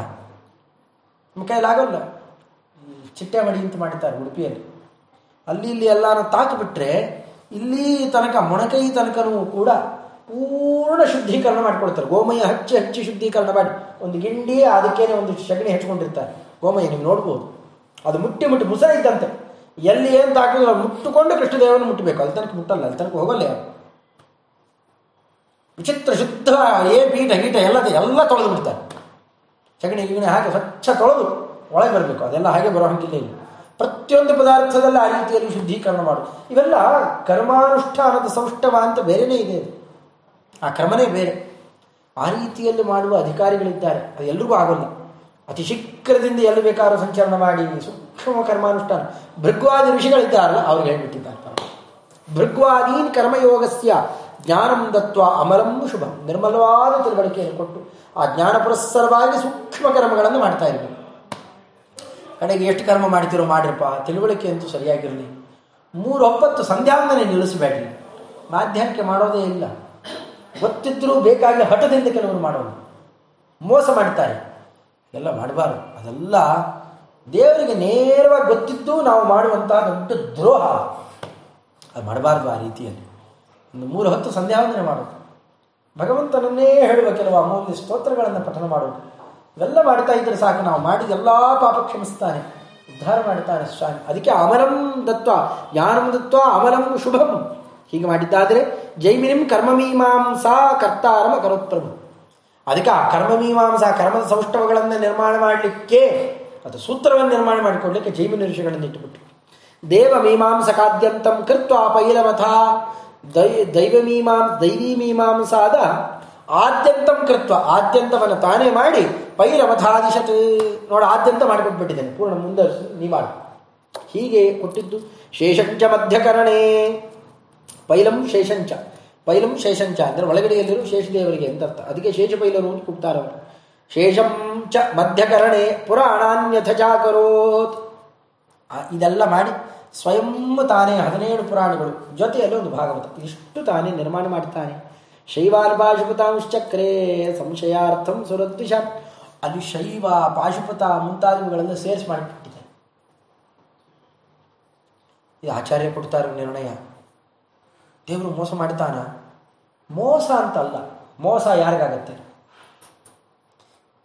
ನಮ್ಮ ಕೈಲಾಗಲ್ಲ ಚಿಟ್ಟೆ ಮಡಿ ಅಂತ ಮಾಡಿದ್ದಾರೆ ಉಡುಪಿಯಲ್ಲಿ. ಅಲ್ಲಿ ಇಲ್ಲಿ ಎಲ್ಲಾನು ತಾಕಿಬಿಟ್ರೆ ಇಲ್ಲಿ ತನಕ ಮೊಣಕೈ ತನಕನೂ ಕೂಡ ಪೂರ್ಣ ಶುದ್ಧೀಕರಣ ಮಾಡ್ಕೊಳ್ತಾರೆ ಗೋಮಯ ಹಚ್ಚಿ ಹಚ್ಚಿ ಶುದ್ಧೀಕರಣ ಮಾಡಿ. ಒಂದು ಗಿಂಡಿ, ಅದಕ್ಕೇನೆ ಒಂದು ಸಗಣಿ ಹಚ್ಕೊಂಡಿರ್ತಾರೆ. ಗೋಮಯ, ನೀವು ನೋಡ್ಬೋದು. ಅದು ಮುಟ್ಟಿ ಮುಟ್ಟಿ ಮುಸ ಇದ್ದಂತೆ. ಎಲ್ಲಿ ಏನು ತಾಕಿದ್ರು ಮುಟ್ಟುಕೊಂಡು ಕೃಷ್ಣದೇವನ ಮುಟ್ಟಬೇಕು ಅಲ್ಲಿ ತನಕ ಮುಟ್ಟಲ್ಲ, ಅಲ್ಲಿ ತನಕ ಹೋಗಲ್ಲ ಯಾರು ವಿಚಿತ್ರ ಶುದ್ಧ ಏ ಪೀಠ ಗೀಟ ಎಲ್ಲ ಎಲ್ಲ ತೊಳೆದು ಬಿಡ್ತಾರೆ. ಸಗಣಿ ಗಿಗಣಿ ಹಾಗೆ ಸ್ವಚ್ಛ ತೊಳೆದು ಒಳಗೆ ಬರಬೇಕು. ಅದೆಲ್ಲ ಹಾಗೆ ಬರೋ ಹಂಗಿಲ್ಲ ಇಲ್ಲಿ. ಪ್ರತಿಯೊಂದು ಪದಾರ್ಥದಲ್ಲಿ ಆ ರೀತಿಯಲ್ಲಿ ಶುದ್ಧೀಕರಣ ಮಾಡು. ಇವೆಲ್ಲ ಕರ್ಮಾನುಷ್ಠಾನದ ಸೌಷ್ಠವ ಅಂತ ಬೇರೆನೇ ಇದೆ ಆ ಕ್ರಮನೇ ಬೇರೆ. ಆ ರೀತಿಯಲ್ಲಿ ಮಾಡುವ ಅಧಿಕಾರಿಗಳಿದ್ದಾರೆ. ಅದು ಎಲ್ರಿಗೂ ಆಗೋಲ್ಲ. ಅತಿ ಶೀಘ್ರದಿಂದ ಎಲ್ಲಿ ಬೇಕಾದ್ರೂ ಸಂಚಲನ ಮಾಡಿ ಸೂಕ್ಷ್ಮ ಕರ್ಮಾನುಷ್ಠಾನ. ಭೃಗ್ವಾದಿ ಋಷಿಗಳಿದ್ದಾರಲ್ಲ ಅವ್ರಿಗೆ ಹೇಳ್ಬಿಟ್ಟಿದ್ದಾರೆ ಭೃಗ್ವಾದೀನ್ ಕರ್ಮಯೋಗಸ್ಯ ಜ್ಞಾನಂ ದತ್ವ ಅಮಲಂ ಶುಭಂ. ನಿರ್ಮಲವಾದ ತಿಳುವಳಿಕೆಯನ್ನು ಕೊಟ್ಟು ಆ ಜ್ಞಾನ ಪುರಸ್ಸರವಾಗಿ ಸೂಕ್ಷ್ಮ ಕರ್ಮಗಳನ್ನು ಮಾಡ್ತಾ ಇರಬೇಕು. ಕಡೆಗೆ ಎಷ್ಟು ಕರ್ಮ ಮಾಡ್ತಿರೋ ಮಾಡಿರಪ್ಪ ತಿಳುವಳಿಕೆ ಅಂತೂ ಸರಿಯಾಗಿರಲಿ. ಮೂರು ಒಪ್ಪತ್ತು ಸಂಧ್ಯಾಂಗನೆ ನಿಲ್ಲಿಸಬೇಡ್ರಿ ಮಾಧ್ಯಮಕ್ಕೆ ಮಾಡೋದೇ ಇಲ್ಲ. ಗೊತ್ತಿದ್ರೂ ಬೇಕಾಗಿ ಹಠದಿಂದ ಕೆಲವರು ಮಾಡೋದು. ಮೋಸ ಮಾಡ್ತಾರೆ. ಎಲ್ಲ ಮಾಡಬಾರ್ದು. ಅದೆಲ್ಲ ದೇವರಿಗೆ ನೇರವಾಗಿ ಗೊತ್ತಿದ್ದು ನಾವು ಮಾಡುವಂತಹ ದೊಡ್ಡ ದ್ರೋಹ. ಅದು ಮಾಡಬಾರ್ದು ಆ ರೀತಿಯಲ್ಲಿ. ಒಂದು ಮೂರು ಹೊತ್ತು ಸಂಧ್ಯಾವಂದನೆ ಮಾಡೋದು ಭಗವಂತನನ್ನೇ ಹೇಳುವ ಕೆಲವು ಅಮೂಲ್ಯ ಸ್ತೋತ್ರಗಳನ್ನು ಪಠನ ಮಾಡೋದು ಇವೆಲ್ಲ ಮಾಡ್ತಾ ಇದ್ರೆ ಸಾಕು. ನಾವು ಮಾಡಿದ ಎಲ್ಲ ಪಾಪ ಕ್ಷಮಿಸ್ತಾನೆ. ಉದ್ಧಾರ ಮಾಡ್ತಾನೆ ಸ್ವಾಮಿ. ಅದಕ್ಕೆ ಅಮರಂ ದತ್ವ. ಜ್ಞಾನಂ ದತ್ವ? ಅಮರಂ ಶುಭಂ. ಹೀಗೆ ಮಾಡಿದ್ದಾದರೆ ಜೈಮಿನಿಂ ಕರ್ಮಮೀಮಾಂಸಾ ಕರ್ತಾರಮ ಕರೋತ್ಪ್ರಭು. ಅದಕ್ಕೆ ಆ ಕರ್ಮಮೀಮಾಂಸಾ, ಕರ್ಮದ ಸೌಷ್ಠವಗಳನ್ನು ನಿರ್ಮಾಣ ಮಾಡಲಿಕ್ಕೆ, ಅದು ಸೂತ್ರವನ್ನು ನಿರ್ಮಾಣ ಮಾಡಿಕೊಳ್ಳಲಿಕ್ಕೆ ಜೈಮಿನ ಋಷಿಗಳನ್ನು ಇಟ್ಟುಬಿಟ್ಟು ದೇವ ಮೀಮಾಂಸಕಾದ್ಯಂತಂ ಕೃತ್ವ ಪೈಲಮಥ ದೈ, ದೈವ ಮೀಮಾಂ, ದೈವಿ ಮೀಮಾಂಸಾದ ಆದ್ಯಂತಂ ಕೃತ್ವ. ಆದ್ಯಂತವನ್ನು ತಾನೇ ಮಾಡಿ ಪೈಲಮಥಾದಿಶತ್ ನೋಡ, ಆದ್ಯಂತ ಮಾಡಿಕೊಟ್ಬಿಟ್ಟಿದ್ದೇನೆ. ಪೂರ್ಣ ಮುಂದೆ ನೀ ಮಾಡು ಹೀಗೆ ಕೊಟ್ಟಿದ್ದು ಶೇಷಂಚ ಮಧ್ಯಕರಣೆ. ಪೈಲಂ ಶೇಷಂಚ. ಪೈಲಂ ಶೇಷಂಚ ಅಂದರೆ ಒಳಗಡೆಯಲ್ಲಿರುವ ಶೇಷದೇವರಿಗೆ ಅಂತ ಅರ್ಥ? ಅದಕ್ಕೆ ಶೇಷಪೈಲರು ಅಂತ ಕೂಗ್ತಾರೆ ಅವರು. ಶೇಷಂ ಮಧ್ಯಕರಣೆ ಪುರಾಣಾನ್ಯಥ ಜಾಗರೋತ್ ಇದೆಲ್ಲ ಮಾಡಿ ಸ್ವಯಂ ತಾನೇ ಹದಿನೇಳು ಪುರಾಣಗಳು. ಜೊತೆಯಲ್ಲಿ ಒಂದು ಭಾಗವತ. ಇಷ್ಟು ತಾನೇ ನಿರ್ಮಾಣ ಮಾಡ್ತಾನೆ ಶೈವಾಲ್ ಪಾಶುಪತಾಂಶ್ಚಕ್ರೇ ಸಂಶಯಾರ್ಥಂ ಸುರದ್ವಿಷ. ಅದು ಶೈವ, ಪಾಶುಪತ ಮುಂತಾದವುಗಳನ್ನು ಸೇರಿಸಿ ಮಾಡಿಬಿಟ್ಟಿದೆ ಇದು ಆಚಾರ್ಯ ಕೊಡ್ತಾರೆ ನಿರ್ಣಯ? ದೇವರು ಮೋಸ ಮಾಡ್ತಾನ ಮೋಸ ಅಂತಲ್ಲ. ಮೋಸ ಯಾರಿಗಾಗತ್ತೆ?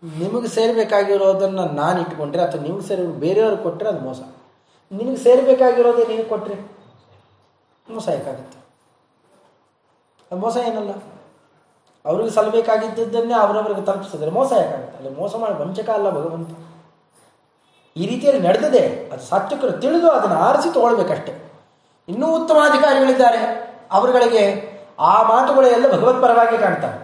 ನಿಮಗೆ ಸೇರಬೇಕಾಗಿರೋದನ್ನು ನಾನು ಇಟ್ಕೊಂಡ್ರೆ ಅಥವಾ ನಿಮ್ಗೆ ಸೇರಿ ಬೇರೆಯವ್ರಿಗೆ ಕೊಟ್ಟರೆ ಅದು ಮೋಸ. ನಿನಗೆ ಸೇರಬೇಕಾಗಿರೋದೇ ನೀನು ಕೊಟ್ಟರೆ ಮೋಸ ಯಾಕಾಗತ್ತೆ? ಅದು ಮೋಸ ಏನಲ್ಲ. ಅವ್ರಿಗೆ ಸಲ್ಲಬೇಕಾಗಿದ್ದನ್ನೇ ಅವರವ್ರಿಗೆ ತಲುಪಿಸಿದ್ರೆ ಮೋಸ ಯಾಕಾಗುತ್ತೆ? ಅಲ್ಲಿ ಮೋಸ ಮಾಡಿ ವಂಚಕ ಅಲ್ಲ ಭಗವಂತ. ಈ ರೀತಿಯಲ್ಲಿ ನಡೆದಿದೆ. ಅದು ಸಾತ್ವಿಕರು ತಿಳಿದು ಅದನ್ನು ಆರಿಸಿ ತಗೊಳ್ಬೇಕಷ್ಟೆ. ಇನ್ನೂ ಉತ್ತಮಾಧಿಕಾರಿಗಳಿದ್ದಾರೆ ಅವರುಗಳಿಗೆ ಆ ಮಾತುಗಳೆಲ್ಲ ಭಗವತ್ಪರವಾಗಿ ಕಾಣ್ತಾರೆ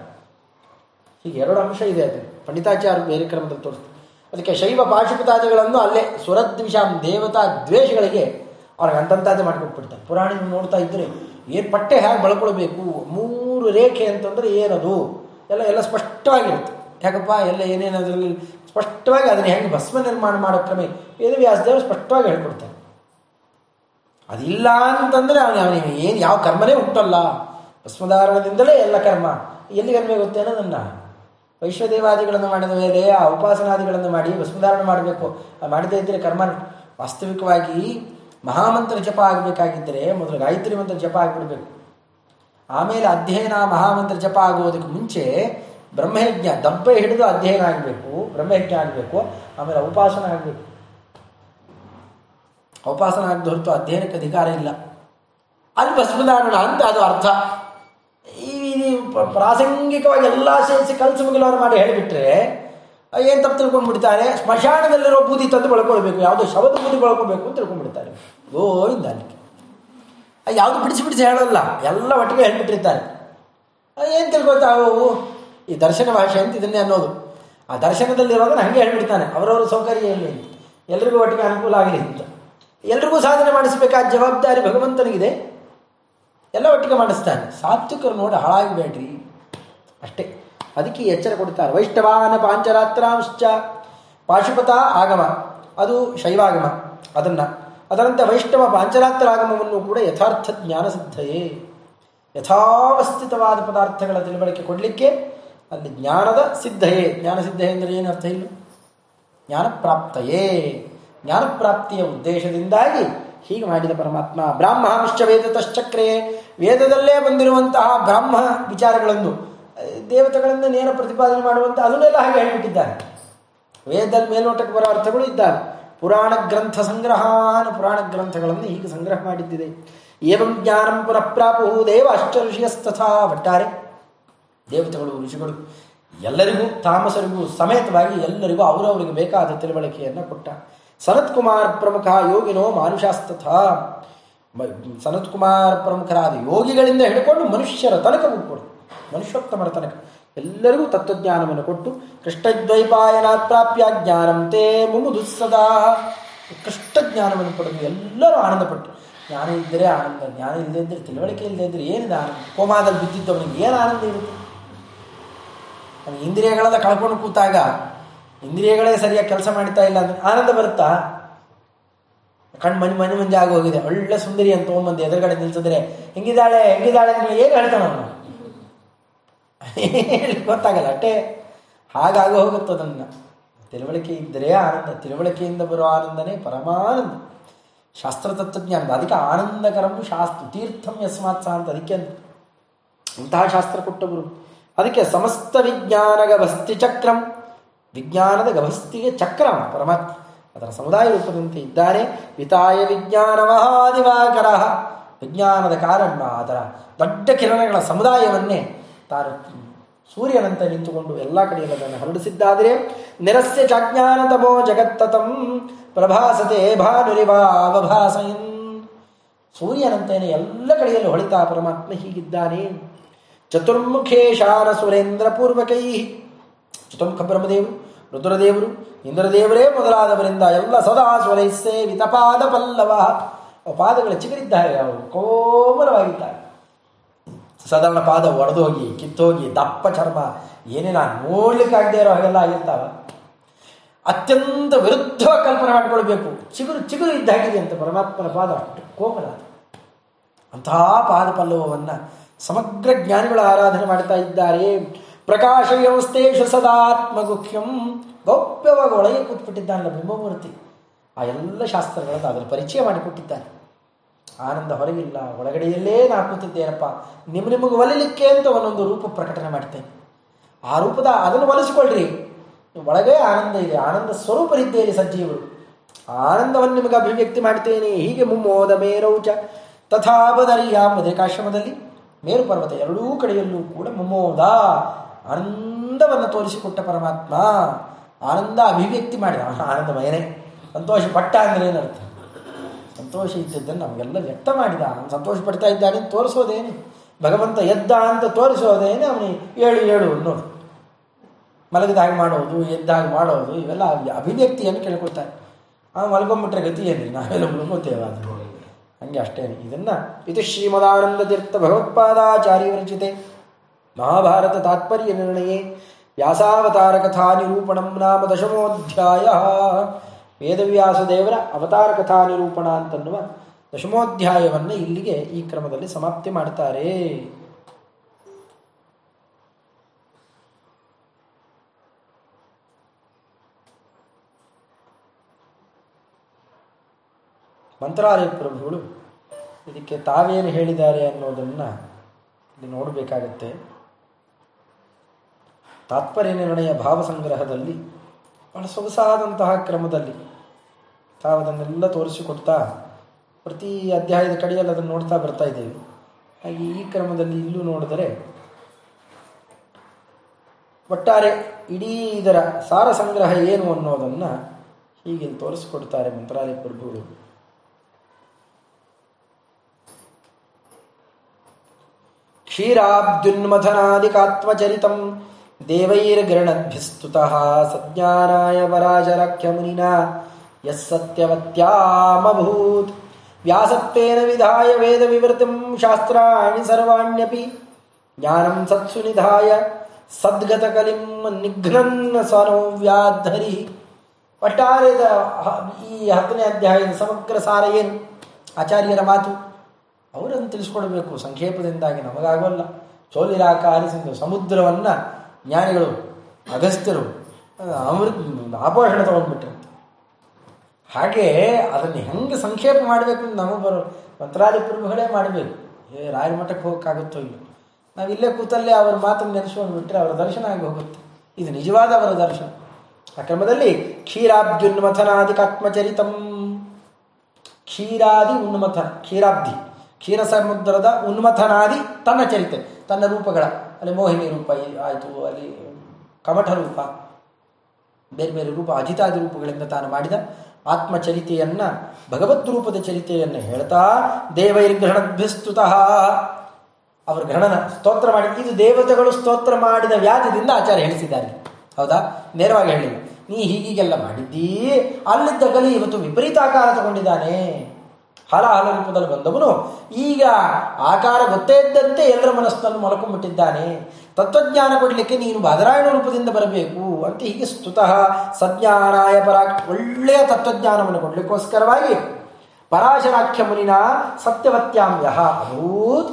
ಹೀಗೆ ಎರಡು ಅಂಶ ಇದೆ ಅದು. ಪಂಡಿತಾಚಾರ್ಯ ಬೇರೆ ಕ್ರಮದಲ್ಲಿ ತೋರಿಸ್ತಾರೆ. ಅದಕ್ಕೆ ಶೈವ ಪಾಶುಪತಾದಿಗಳನ್ನು ಅಲ್ಲೇ ಸುರದ್ವಿಷಾಂ ದೇವತಾ ದ್ವೇಷಗಳಿಗೆ ಅವ್ರಿಗೆ ಅಂತಂತಾದೆ ಮಾಡಿಕೊಟ್ಬಿಡ್ತಾರೆ ಪುರಾಣ ನೋಡ್ತಾ ಇದ್ದರೆ ಏನು ಪಟ್ಟೆ ಹೇಗೆ ಬಳಕೊಳ್ಬೇಕು? ಮೂರು ರೇಖೆ ಅಂತಂದ್ರೆ ಏನದು? ಎಲ್ಲ ಎಲ್ಲ ಸ್ಪಷ್ಟವಾಗಿರುತ್ತೆ. ಯಾಕಪ್ಪ, ಎಲ್ಲ ಏನೇನು ಸ್ಪಷ್ಟವಾಗಿ ಅದನ್ನು ಹೆಂಗೆ ಭಸ್ಮ ನಿರ್ಮಾಣ ಮಾಡೋ ಕ್ರಮ? ವೇದವ್ಯಾಸದೇವರು ಸ್ಪಷ್ಟವಾಗಿ ಹೇಳ್ಕೊಡ್ತಾರೆ. ಅದಿಲ್ಲ ಅಂತಂದ್ರೆ ಅವನು ಅವನಿಗೆ ಏನು ಯಾವ ಕರ್ಮನೇ ಹುಟ್ಟಲ್ಲ. ಭಸ್ಮಧಾರಣದಿಂದಲೇ ಎಲ್ಲ ಕರ್ಮ. ಎಲ್ಲಿ ಕರ್ಮ ಗೊತ್ತೇ ಅನ್ನೋದನ್ನ. ವೈಶ್ವದೇವಾದಿಗಳನ್ನು ಮಾಡಿದ ಮೇಲೆ, ಆ ಉಪಾಸನಾದಿಗಳನ್ನು ಮಾಡಿ, ಭಸ್ಮಧಾರಣ ಮಾಡಬೇಕು. ಮಾಡದೇ ಇದ್ದರೆ ಕರ್ಮ ವಾಸ್ತವಿಕವಾಗಿ ಮಹಾಮಂತ್ರ ಜಪ ಆಗಬೇಕಾಗಿದ್ದರೆ ಮೊದಲು ಗಾಯತ್ರಿ ಮಂತ್ರ ಜಪ ಆಗಿಬಿಡಬೇಕು. ಆಮೇಲೆ ಅಧ್ಯಯನ, ಮಹಾಮಂತ್ರ ಜಪ ಆಗುವುದಕ್ಕೆ ಮುಂಚೆ ಬ್ರಹ್ಮಯಜ್ಞ, ದಬ್ಬೆ ಹಿಡಿದು ಅಧ್ಯಯನ ಆಗಬೇಕು, ಬ್ರಹ್ಮಯಜ್ಞ ಆಗಬೇಕು, ಆಮೇಲೆ ಉಪಾಸನ ಆಗಬೇಕು. ಉಪಾಸನ ಆಗದ ಹೊರತು ಅಧ್ಯಯನಕ್ಕೆ ಅಧಿಕಾರ ಇಲ್ಲ. ಅಲ್ಲಿ ಭಸ್ಮಧಾರಣ ಅಂತ ಅದು ಅರ್ಥ. ಈ ಪ್ರಾಸಂಗಿಕವಾಗಿ ಎಲ್ಲ ಸೇರಿಸಿ ಕಲಸು ಮುಗಿಲವರು ಮಾಡಿ ಹೇಳಿಬಿಟ್ರೆ, ಏನು ತಪ್ಪು ತಿಳ್ಕೊಂಡ್ಬಿಡ್ತಾರೆ? ಸ್ಮಶಾನದಲ್ಲಿರೋ ಬೂದಿ ತಂದು ಬೆಳ್ಕೊಳ್ಬೇಕು. ಯಾವುದೋ ಶವದ ಬೂದಿ ಬೆಳ್ಕೊಬೇಕು ಅಂತ ತಿಳ್ಕೊಂಡ್ಬಿಡ್ತಾರೆ. ಗೋವಿಂದ ಅಲ್ಲಿ. ಯಾವುದು ಬಿಡಿಸಿ ಬಿಡಿಸಿ ಹೇಳೋಲ್ಲ. ಎಲ್ಲ ಒಟ್ಟಿಗೆ ಹೇಳ್ಬಿಟ್ಟಿರ್ತಾರೆ. ಏನು ತಿಳ್ಕೊತಾವು ಈ ದರ್ಶನ ಭಾಷೆ ಅಂತ ಇದನ್ನೇ ಅನ್ನೋದು. ಆ ದರ್ಶನದಲ್ಲಿರೋದನ್ನ ಹಂಗೆ ಹೇಳ್ಬಿಡ್ತಾನೆ. ಅವರವರ ಸೌಕರ್ಯ ಇರಲಿ ಅಂತ ಎಲ್ರಿಗೂ ಒಟ್ಟಿಗೆ ಅನುಕೂಲ ಆಗಲಿ ಅಂತ. ಎಲ್ರಿಗೂ ಸಾಧನೆ ಮಾಡಿಸಬೇಕಾದ ಜವಾಬ್ದಾರಿ ಭಗವಂತನಿಗಿದೆ. ಎಲ್ಲ ಒಟ್ಟಿಗೆ ಮಾಡಿಸ್ತಾನೆ ಸಾತ್ವಿಕರು ನೋಡಿ ಹಾಳಾಗಬೇಡ್ರಿ. ಅಷ್ಟೇ. ಅದಕ್ಕೆ ಎಚ್ಚರ ಕೊಡ್ತಾರೆ. ವೈಷ್ಣವಾನ ಪಾಂಚರಾತ್ರಾಂಶ್ಚ ಪಾಶುಪತ ಆಗಮ. ಅದು ಶೈವಾಗಮ. ಅದನ್ನ. ಅದರಂತೆ ವೈಷ್ಣವ ಪಾಂಚರಾತ್ರ ಆಗಮವನ್ನು ಕೂಡ ಯಥಾರ್ಥ ಜ್ಞಾನ ಸಿದ್ಧಯೇ. ಯಥಾವಸ್ಥಿತವಾದ ಪದಾರ್ಥಗಳ ತಿಳುವಳಿಕೆ ಕೊಡಲಿಕ್ಕೆ ಅಲ್ಲಿ ಜ್ಞಾನದ ಸಿದ್ಧಯೇ. ಜ್ಞಾನ ಸಿದ್ಧಯೇ ಅಂದರೆ ಏನರ್ಥ ಇಲ್ಲ? ಜ್ಞಾನಪ್ರಾಪ್ತಯೇ ಜ್ಞಾನಪ್ರಾಪ್ತಿಯ ಉದ್ದೇಶದಿಂದಾಗಿ ಹೀಗೆ ಮಾಡಿದ ಪರಮಾತ್ಮ, ಬ್ರಾಹ್ಮಣಶ್ಚ ವೇದತಶ್ಚಕ್ರೆ. ವೇದದಲ್ಲೇ ಬಂದಿರುವಂತಹ ಬ್ರಾಹ್ಮ ವಿಚಾರಗಳನ್ನು ದೇವತೆಗಳನ್ನು ನೇರ ಪ್ರತಿಪಾದನೆ ಮಾಡುವಂತ ಅದನ್ನೆಲ್ಲ ಹಾಗೆ ಹೇಳಿಬಿಟ್ಟಿದ್ದಾರೆ. ವೇದದಲ್ಲಿ ಮೇಲ್ನೋಟಕ್ಕೆ ಬರೋ ಅರ್ಥಗಳು ಇದ್ದಾವೆ. ಪುರಾಣ ಗ್ರಂಥ ಸಂಗ್ರಹಾನ ಪುರಾಣ ಗ್ರಂಥಗಳನ್ನು ಹೀಗೆ ಸಂಗ್ರಹ ಮಾಡಿದ್ದಿದೆ. ಏವಂ ಜ್ಞಾನಂ ಪುನಃಪ್ರಾಪು ದೇವ ಅಷ್ಟ ಋಷಿಯಸ್ತಥಾ ಒಟ್ಟಾರೆ ದೇವತೆಗಳು, ಋಷಿಗಳು ಎಲ್ಲರಿಗೂ ತಾಮಸರಿಗೂ ಸಮೇತವಾಗಿ ಎಲ್ಲರಿಗೂ ಅವರವರಿಗೆ ಬೇಕಾದ ತಿಳುವಳಿಕೆಯನ್ನು ಕೊಟ್ಟ. ಸನತ್ ಕುಮಾರ್ ಪ್ರಮುಖ ಯೋಗಿನೋ ಮಾನುಷಾಸ್ತಥ. ಸನತ್ಕುಮಾರ್ ಸನತ್ ಕುಮಾರ್ ಪ್ರಮುಖರಾದ ಯೋಗಿಗಳಿಂದ ಹಿಡ್ಕೊಂಡು ಮನುಷ್ಯರ ತನಕವೂ ಕೊಡು ಮನುಷ್ಯೋತ್ತಮರ ತನಕ. ಎಲ್ಲರಿಗೂ ತತ್ವಜ್ಞಾನವನ್ನು ಕೊಟ್ಟು ಕೃಷ್ಣದ್ವೈಪಾಯನಾತ್ ಪ್ರಾಪ್ಯ ಜ್ಞಾನಂ ತೇ ಮುಮುದುಸ್ಸದಾ ಕೃಷ್ಣ ಜ್ಞಾನವನ್ನು ಪಡೆದು ಎಲ್ಲರೂ ಆನಂದಪಟ್ಟು. ಜ್ಞಾನ ಇದ್ದರೆ ಆನಂದ, ಜ್ಞಾನ ಇಲ್ಲದೆ ಇದ್ದರೆ ತಿಳುವಳಿಕೆ ಇಲ್ಲದೆ ಇದ್ದರೆ ಏನಿದೆ ಆನಂದ? ಕೋಮಾದಲ್ಲಿ ಬಿದ್ದಿದ್ದವನಿಗೆ ಏನು ಆನಂದ ಇರುತ್ತೆ? ಅವನು ಇಂದ್ರಿಯಗಳೆಲ್ಲ ಕಳ್ಕೊಂಡು ಕೂತಾಗ ಇಂದ್ರಿಯಗಳೇ ಸರಿಯಾಗಿ ಕೆಲಸ ಮಾಡ್ತಾ ಇಲ್ಲ ಅಂದ್ರೆ ಆನಂದ ಬರುತ್ತಾ? ಕಣ್ಣು ಮನೆ ಮನೆ ಮುಂಜೆ ಆಗಿ ಹೋಗಿದೆ ಒಳ್ಳೆ ಸುಂದರಿ ಅಂತ ತೊಗೊಂಬಂದು ಎದುರುಗಡೆ ನಿಲ್ಸಿದ್ರೆ ಹೆಂಗಿದ್ದಾಳೆ ಹೆಂಗಿದ್ದಾಳೆ ಅಂದ್ರೆ ಏನು ಹೇಳ್ತಾನ ಹೇಳಿ ಗೊತ್ತಾಗಲ್ಲ. ಅಟ್ಟೆ ಹಾಗಾಗಿ ಹೋಗುತ್ತದನ್ನ ತಿಳುವಳಿಕೆ ಇದ್ದರೆ ಆನಂದ, ತಿಳುವಳಿಕೆಯಿಂದ ಬರೋ ಆನಂದನೇ ಪರಮಾನಂದ. ಶಾಸ್ತ್ರ ತತ್ವಜ್ಞಾನ ಅದಕ್ಕೆ ಆನಂದಕರಂ ಶಾಸ್ತ್ರ, ತೀರ್ಥಂ ಯಸ್ಮಾತ್ ಸಹ ಅಂತ. ಅದಕ್ಕೆ ಅಂತ. ಇಂತಹ ಶಾಸ್ತ್ರ ಕೊಟ್ಟವರು. ಅದಕ್ಕೆ ಸಮಸ್ತ ವಿಜ್ಞಾನಗ ವಸ್ತಿ ಚಕ್ರಂ. ವಿಜ್ಞಾನದ ಗಭಸ್ತಿಗೆ ಚಕ್ರ ಪರಮಾತ್ಮ. ಅದರ ಸಮುದಾಯ ರೂಪದಂತೆ ಇದ್ದಾನೆ ವಿಜ್ಞಾನ ಮಹಾದಿವಾಕರ. ವಿಜ್ಞಾನದ ಕಾರಣ ಅದರ ದೊಡ್ಡ ಕಿರಣಗಳ ಸಮುದಾಯವನ್ನೇ ತಾನು ಸೂರ್ಯನಂತ ನಿಂತುಕೊಂಡು ಎಲ್ಲ ಕಡೆಯಲ್ಲಿ ಅದನ್ನು ಹರಡಿಸಿದ್ದಾದರೆ, ನಿರಸ್ಯ ಚಾಜ್ಞಾನ ತಮೋ ಜಗತ್ತತಂ ಪ್ರಭಾಸತೆ ಭಾನುರಿವಾವಭಾಸಯನ್ ಸೂರ್ಯನಂತೇನೆ ಎಲ್ಲ ಕಡೆಯಲ್ಲೂ ಹೊಳಿತಾ ಪರಮಾತ್ಮ ಹೀಗಿದ್ದಾನೆ. ಚತುರ್ಮುಖೇಶಾರ ಸುರೇಂದ್ರ ಪೂರ್ವಕೈ ಚತುರ್ಮುಖ ಬ್ರಹ್ಮದೇವರು ರುದ್ರದೇವರು, ಇಂದ್ರದೇವರೇ ಮೊದಲಾದವರಿಂದ ಎಲ್ಲ ಸದಾ ಸ್ವರೈಸೇ ವಿತಪಾದ ಪಾದ ಪಲ್ಲವ ಪಾದಗಳು ಚಿಗರಿದ್ದಾರೆ, ಅವರು ಕೋಮಲವಾಗಿದ್ದಾರೆ. ಸಾಧಾರಣ ಪಾದ ಒಡೆದೋಗಿ, ಕಿತ್ತೋಗಿ, ದಪ್ಪ ಚರ್ಮ, ಏನೇನ ನೋಡ್ಲಿಕ್ಕಾಗದೇ ಇರೋ ಹಾಗೆಲ್ಲ ಆಗಿರ್ತಾವ. ಅತ್ಯಂತ ವಿರುದ್ಧವಾಗಿ ಕಲ್ಪನೆ ಮಾಡಿಕೊಳ್ಬೇಕು. ಚಿಗುರು ಚಿಗುರು ಇದ್ದಾಗಿದೆ ಅಂತ ಪರಮಾತ್ಮನ ಪಾದ ಅಷ್ಟು ಕೋಮಲ. ಅಂತಹ ಪಾದ ಪಲ್ಲವವನ್ನು ಸಮಗ್ರ ಜ್ಞಾನಿಗಳು ಆರಾಧನೆ ಮಾಡ್ತಾ ಇದ್ದಾರೆ. ಪ್ರಕಾಶ ವ್ಯವಸ್ಥೇಶು ಸದಾತ್ಮಗುಖ್ಯಂ ಗೌಪ್ಯವಾಗಿ ಒಳಗೆ ಕೂತ್ಬಿಟ್ಟಿದ್ದಾನಲ್ಲ ಬ್ರಹ್ಮಮೂರ್ತಿ. ಆ ಎಲ್ಲ ಶಾಸ್ತ್ರಗಳನ್ನು ಅದರ ಪರಿಚಯ ಮಾಡಿಕೊಟ್ಟಿದ್ದಾನೆ ಆನಂದ ಹೊರಗಿಲ್ಲ, ಒಳಗಡೆಯಲ್ಲೇ ನಾ ಕೂತಿದ್ದೇನಪ್ಪ. ನಿಮ್ಮ ನಿಮಗೆ ಒಲಿಲಿಕ್ಕೆ ಅಂತ ಒಂದೊಂದು ರೂಪ ಪ್ರಕಟಣೆ ಮಾಡ್ತೇನೆ. ಆ ರೂಪದ ಅದನ್ನು ಒಲಿಸಿಕೊಳ್ಳ್ರಿ. ಒಳಗೆ ಆನಂದ ಇದೆ, ಆನಂದ ಸ್ವರೂಪರಿದ್ದೇನೆ ಸಜ್ಜೀವರು. ಆನಂದವನ್ನು ನಿಮಗೆ ಅಭಿವ್ಯಕ್ತಿ ಮಾಡ್ತೇನೆ. ಹೀಗೆ ಮುಮ್ಮೋದ ಮೇರೌಚ. ತಥಾಬದರಿಯ ಮಧುರಿಕಾಶ್ರಮದಲ್ಲಿ ಮೇರು ಪರ್ವತ ಎರಡೂ ಕಡೆಯಲ್ಲೂ ಕೂಡ ಮುಮ್ಮೋದ. ಆನಂದವನ್ನು ತೋರಿಸಿಕೊಟ್ಟ ಪರಮಾತ್ಮ, ಆನಂದ ಅಭಿವ್ಯಕ್ತಿ ಮಾಡಿದ. ಅವನು ಆನಂದಮಯನೇ ಸಂತೋಷ ಪಟ್ಟ ಅಂದ್ರೆ ಏನರ್ಥ? ಸಂತೋಷ ಇದ್ದದ್ದನ್ನು ನಮಗೆಲ್ಲ ವ್ಯಕ್ತ ಮಾಡಿದ. ಅವನು ಸಂತೋಷ ಪಡ್ತಾ ಇದ್ದಾನೆ ತೋರಿಸೋದೇನು? ಭಗವಂತ ಎದ್ದ ಅಂತ ತೋರಿಸೋದೇನೆ ಅವನಿಗೆ? ಏಳು ಏಳು ಅನ್ನೋದು. ಮಲಗಿದಾಗ ಮಾಡೋದು ಎದ್ದಾಗ ಮಾಡೋದು, ಇವೆಲ್ಲ ಅಭಿವ್ಯಕ್ತಿಯನ್ನು ಕೇಳ್ಕೊಳ್ತಾರೆ ಆ ಮಲ್ಕೊಂಬಿಟ್ರೆ ಗತಿ ಏನ್ರಿ? ನಾವೆಲ್ಲ ಮಲ್ಕೋತೇವೆ ಅದು ಹಂಗೆ ಅಷ್ಟೇನು. ಇದನ್ನ ಇದು ಶ್ರೀಮದಾನಂದ ತೀರ್ಥ ಭಗವತ್ಪಾದಾಚಾರ್ಯ ವಿರಚಿತೆ ಮಹಾಭಾರತ ತಾತ್ಪರ್ಯ ನಿರ್ಣಯ ವ್ಯಾಸಾವತಾರ ಕಥಾ ನಿರೂಪಣಂ ನಾಮ ದಶಮೋಧ್ಯಾಯ ವೇದವ್ಯಾಸ ದೇವರ ಅವತಾರ ಕಥಾ ನಿರೂಪಣ ಅಂತನ್ನುವ ದಶಮೋಧ್ಯಾಯವನ್ನು ಇಲ್ಲಿಗೆ ಈ ಕ್ರಮದಲ್ಲಿ ಸಮಾಪ್ತಿ ಮಾಡ್ತಾರೆ. ಮಂತ್ರಾಲಯ ಪ್ರಭುಗಳು ಇದಕ್ಕೆ ತಾವೇನು ಹೇಳಿದ್ದಾರೆ ಅನ್ನೋದನ್ನು ಇಲ್ಲಿ ನೋಡಬೇಕಾಗತ್ತೆ. ತಾತ್ಪರ್ಯ ನಿರ್ಣಯ ಭಾವ ಸಂಗ್ರಹದಲ್ಲಿ ಬಹಳ ಸೊಗಸಾದಂತಹ ಕ್ರಮದಲ್ಲಿ ತಾವು ಅದನ್ನೆಲ್ಲ ತೋರಿಸಿಕೊಡ್ತಾ ಪ್ರತಿ ಅಧ್ಯಾಯದ ಕಡೆಯಲ್ಲಿ ಅದನ್ನು ನೋಡ್ತಾ ಬರ್ತಾ ಇದ್ದೇವೆ. ಹಾಗೆ ಈ ಕ್ರಮದಲ್ಲಿ ಇಲ್ಲೂ ನೋಡಿದರೆ ಒಟ್ಟಾರೆ ಇಡೀ ಇದರ ಸಾರ ಸಂಗ್ರಹ ಏನು ಅನ್ನೋದನ್ನು ಹೀಗೆ ತೋರಿಸಿಕೊಡ್ತಾರೆ ಮಂತ್ರಾಲಯ ಪ್ರಭುಗಳು. ಕ್ಷೀರಾಬ್ದುನ್ಮಥನಾದಿಕಾತ್ಮಚರಿತಂ ದೇವೈರ್ಗೃಣದ್ಭಿಸ್ತುತಃ ಸಜ್ಞಾನಾಯ ವರಾಜರಖ್ಯಮುನಿನಾ ಯಸ್ಸತ್ಯವತ್ಯಾಮಭೂತ್ ವ್ಯಾಸತ್ವೇನ ವಿಧಾಯ ವೇದ ವಿವೃತಿಂ ಶಾಸ್ತ್ರಾಣಿ ಸರ್ವಾಣ್ಯಪಿ. ಜ್ಞಾನಂ ಸತ್ಸು ನಿಧಾಯ ಸದ್ಗತಕಲಿಂ ನಿಘ್ನನ್ನ ಸನೋವ್ಯಾಧರಿ ಒಟ್ಟಾರೆ ಈ ಹತ್ತನೇ ಅಧ್ಯಾಯದ ಸಮಗ್ರ ಸಾರ ಏನು? ಆಚಾರ್ಯರ ಮಾತು. ಅವರನ್ನು ತಿಳಿಸ್ಕೊಡ್ಬೇಕು, ಸಂಕ್ಷೇಪದಿಂದಾಗಿ ನಮಗಾಗೋಲ್ಲ. ಚೋಲಿರಾಕಾರಿಸಿದ ಸಮುದ್ರವನ್ನು ಜ್ಞಾನಿಗಳು, ಅಗಸ್ತ್ಯರು ಅಮೃತ ಆಭಾಷಣ ತಗೊಂಡ್ಬಿಟ್ರಂತೆ ಹಾಗೆ ಅದನ್ನು ಹೆಂಗೆ ಸಂಕ್ಷೇಪ ಮಾಡಬೇಕು ಅಂತ ನಮಗೆ ಬರೋ ಮಂತ್ರಾಲಯ ಪ್ರಭುಗಳೇ ಮಾಡಬೇಕು. ಏ ರಾಯಮಠಕ್ಕೆ ಹೋಗೋಕ್ಕಾಗುತ್ತೋ ಇಲ್ಲ? ನಾವು ಇಲ್ಲೇ ಕೂತಲ್ಲೇ ಅವರ ಮಾತನ್ನು ನೆನೆಸ್ಕೊಂಡು ಬಿಟ್ಟರೆ ಅವರ ದರ್ಶನ ಆಗಿ ಹೋಗುತ್ತೆ. ಇದು ನಿಜವಾದ ಅವರ ದರ್ಶನ. ಆ ಕ್ರಮದಲ್ಲಿ ಕ್ಷೀರಾಬ್ಜುನ್ಮಥನಾದಿಕಾತ್ಮಚರಿತಂ ಕ್ಷೀರಾದಿ ಉನ್ಮಥನ, ಕ್ಷೀರಾಬ್ಧಿ. ಕ್ಷೀರ ಸಮುದ್ರದ ಉನ್ಮಥನಾದಿ ತನ್ನ ಚರಿತೆ, ತನ್ನ ರೂಪಗಳ. ಅಲ್ಲಿ ಮೋಹಿನಿ ರೂಪ ಆಯಿತು, ಅಲ್ಲಿ ಕಮಠ ರೂಪ. ಬೇರೆ ಬೇರೆ ರೂಪ, ಅಜಿತಾದಿ ರೂಪಗಳಿಂದ ತಾನು ಮಾಡಿದ ಆತ್ಮಚರಿತೆಯನ್ನ, ಭಗವದ್ ರೂಪದ ಚರಿತೆಯನ್ನು ಹೇಳ್ತಾ ದೇವೈರ್ಗ್ರಹಣಭ್ಯಸ್ತುತ ಅವರು ಗ್ರಹಣನ ಸ್ತೋತ್ರ ಮಾಡಿ, ಇದು ದೇವತೆಗಳು ಸ್ತೋತ್ರ ಮಾಡಿದ ವ್ಯಾಧಿದಿಂದ ಆಚಾರ್ಯ ಹೇಳಿಸಿದ್ದಾರೆ. ಹೌದಾ? ನೇರವಾಗಿ ಹೇಳಿಲ್ಲ ನೀ ಹೀಗೀಗೆಲ್ಲ ಮಾಡಿದ್ದೀ, ಅಲ್ಲಿದ್ದ ಕಲಿ ಇವತ್ತು ವಿಪರೀತ ಆಕಾರ ತಗೊಂಡಿದ್ದಾನೆ. ಹಲಹಲ ರೂಪದಲ್ಲಿ ಬಂದವನು. ಈಗ ಆಕಾರ ಗೊತ್ತೇ ಇದ್ದಂತೆ ಎಲ್ಲರ ಮನಸ್ಸನ್ನು ಮೊಳಕೊಂಡ್ಬಿಟ್ಟಿದ್ದಾನೆ ತತ್ವಜ್ಞಾನ ಕೊಡಲಿಕ್ಕೆ ನೀನು ಬಾದರಾಯಣ ರೂಪದಿಂದ ಬರಬೇಕು ಅಂತ ಹೀಗೆ ಸ್ತುತಃ ಸಜ್ಞಾನಾಯ ಪರಾ ಒಳ್ಳೆಯ ತತ್ವಜ್ಞಾನವನ್ನು ಕೊಡಲಿಕ್ಕೋಸ್ಕರವಾಗಿ ಪರಾಶರಾಖ್ಯ ಮುನಿನ ಸತ್ಯವತ್ಯಾಮ್ಯ ಅಭೂತ್.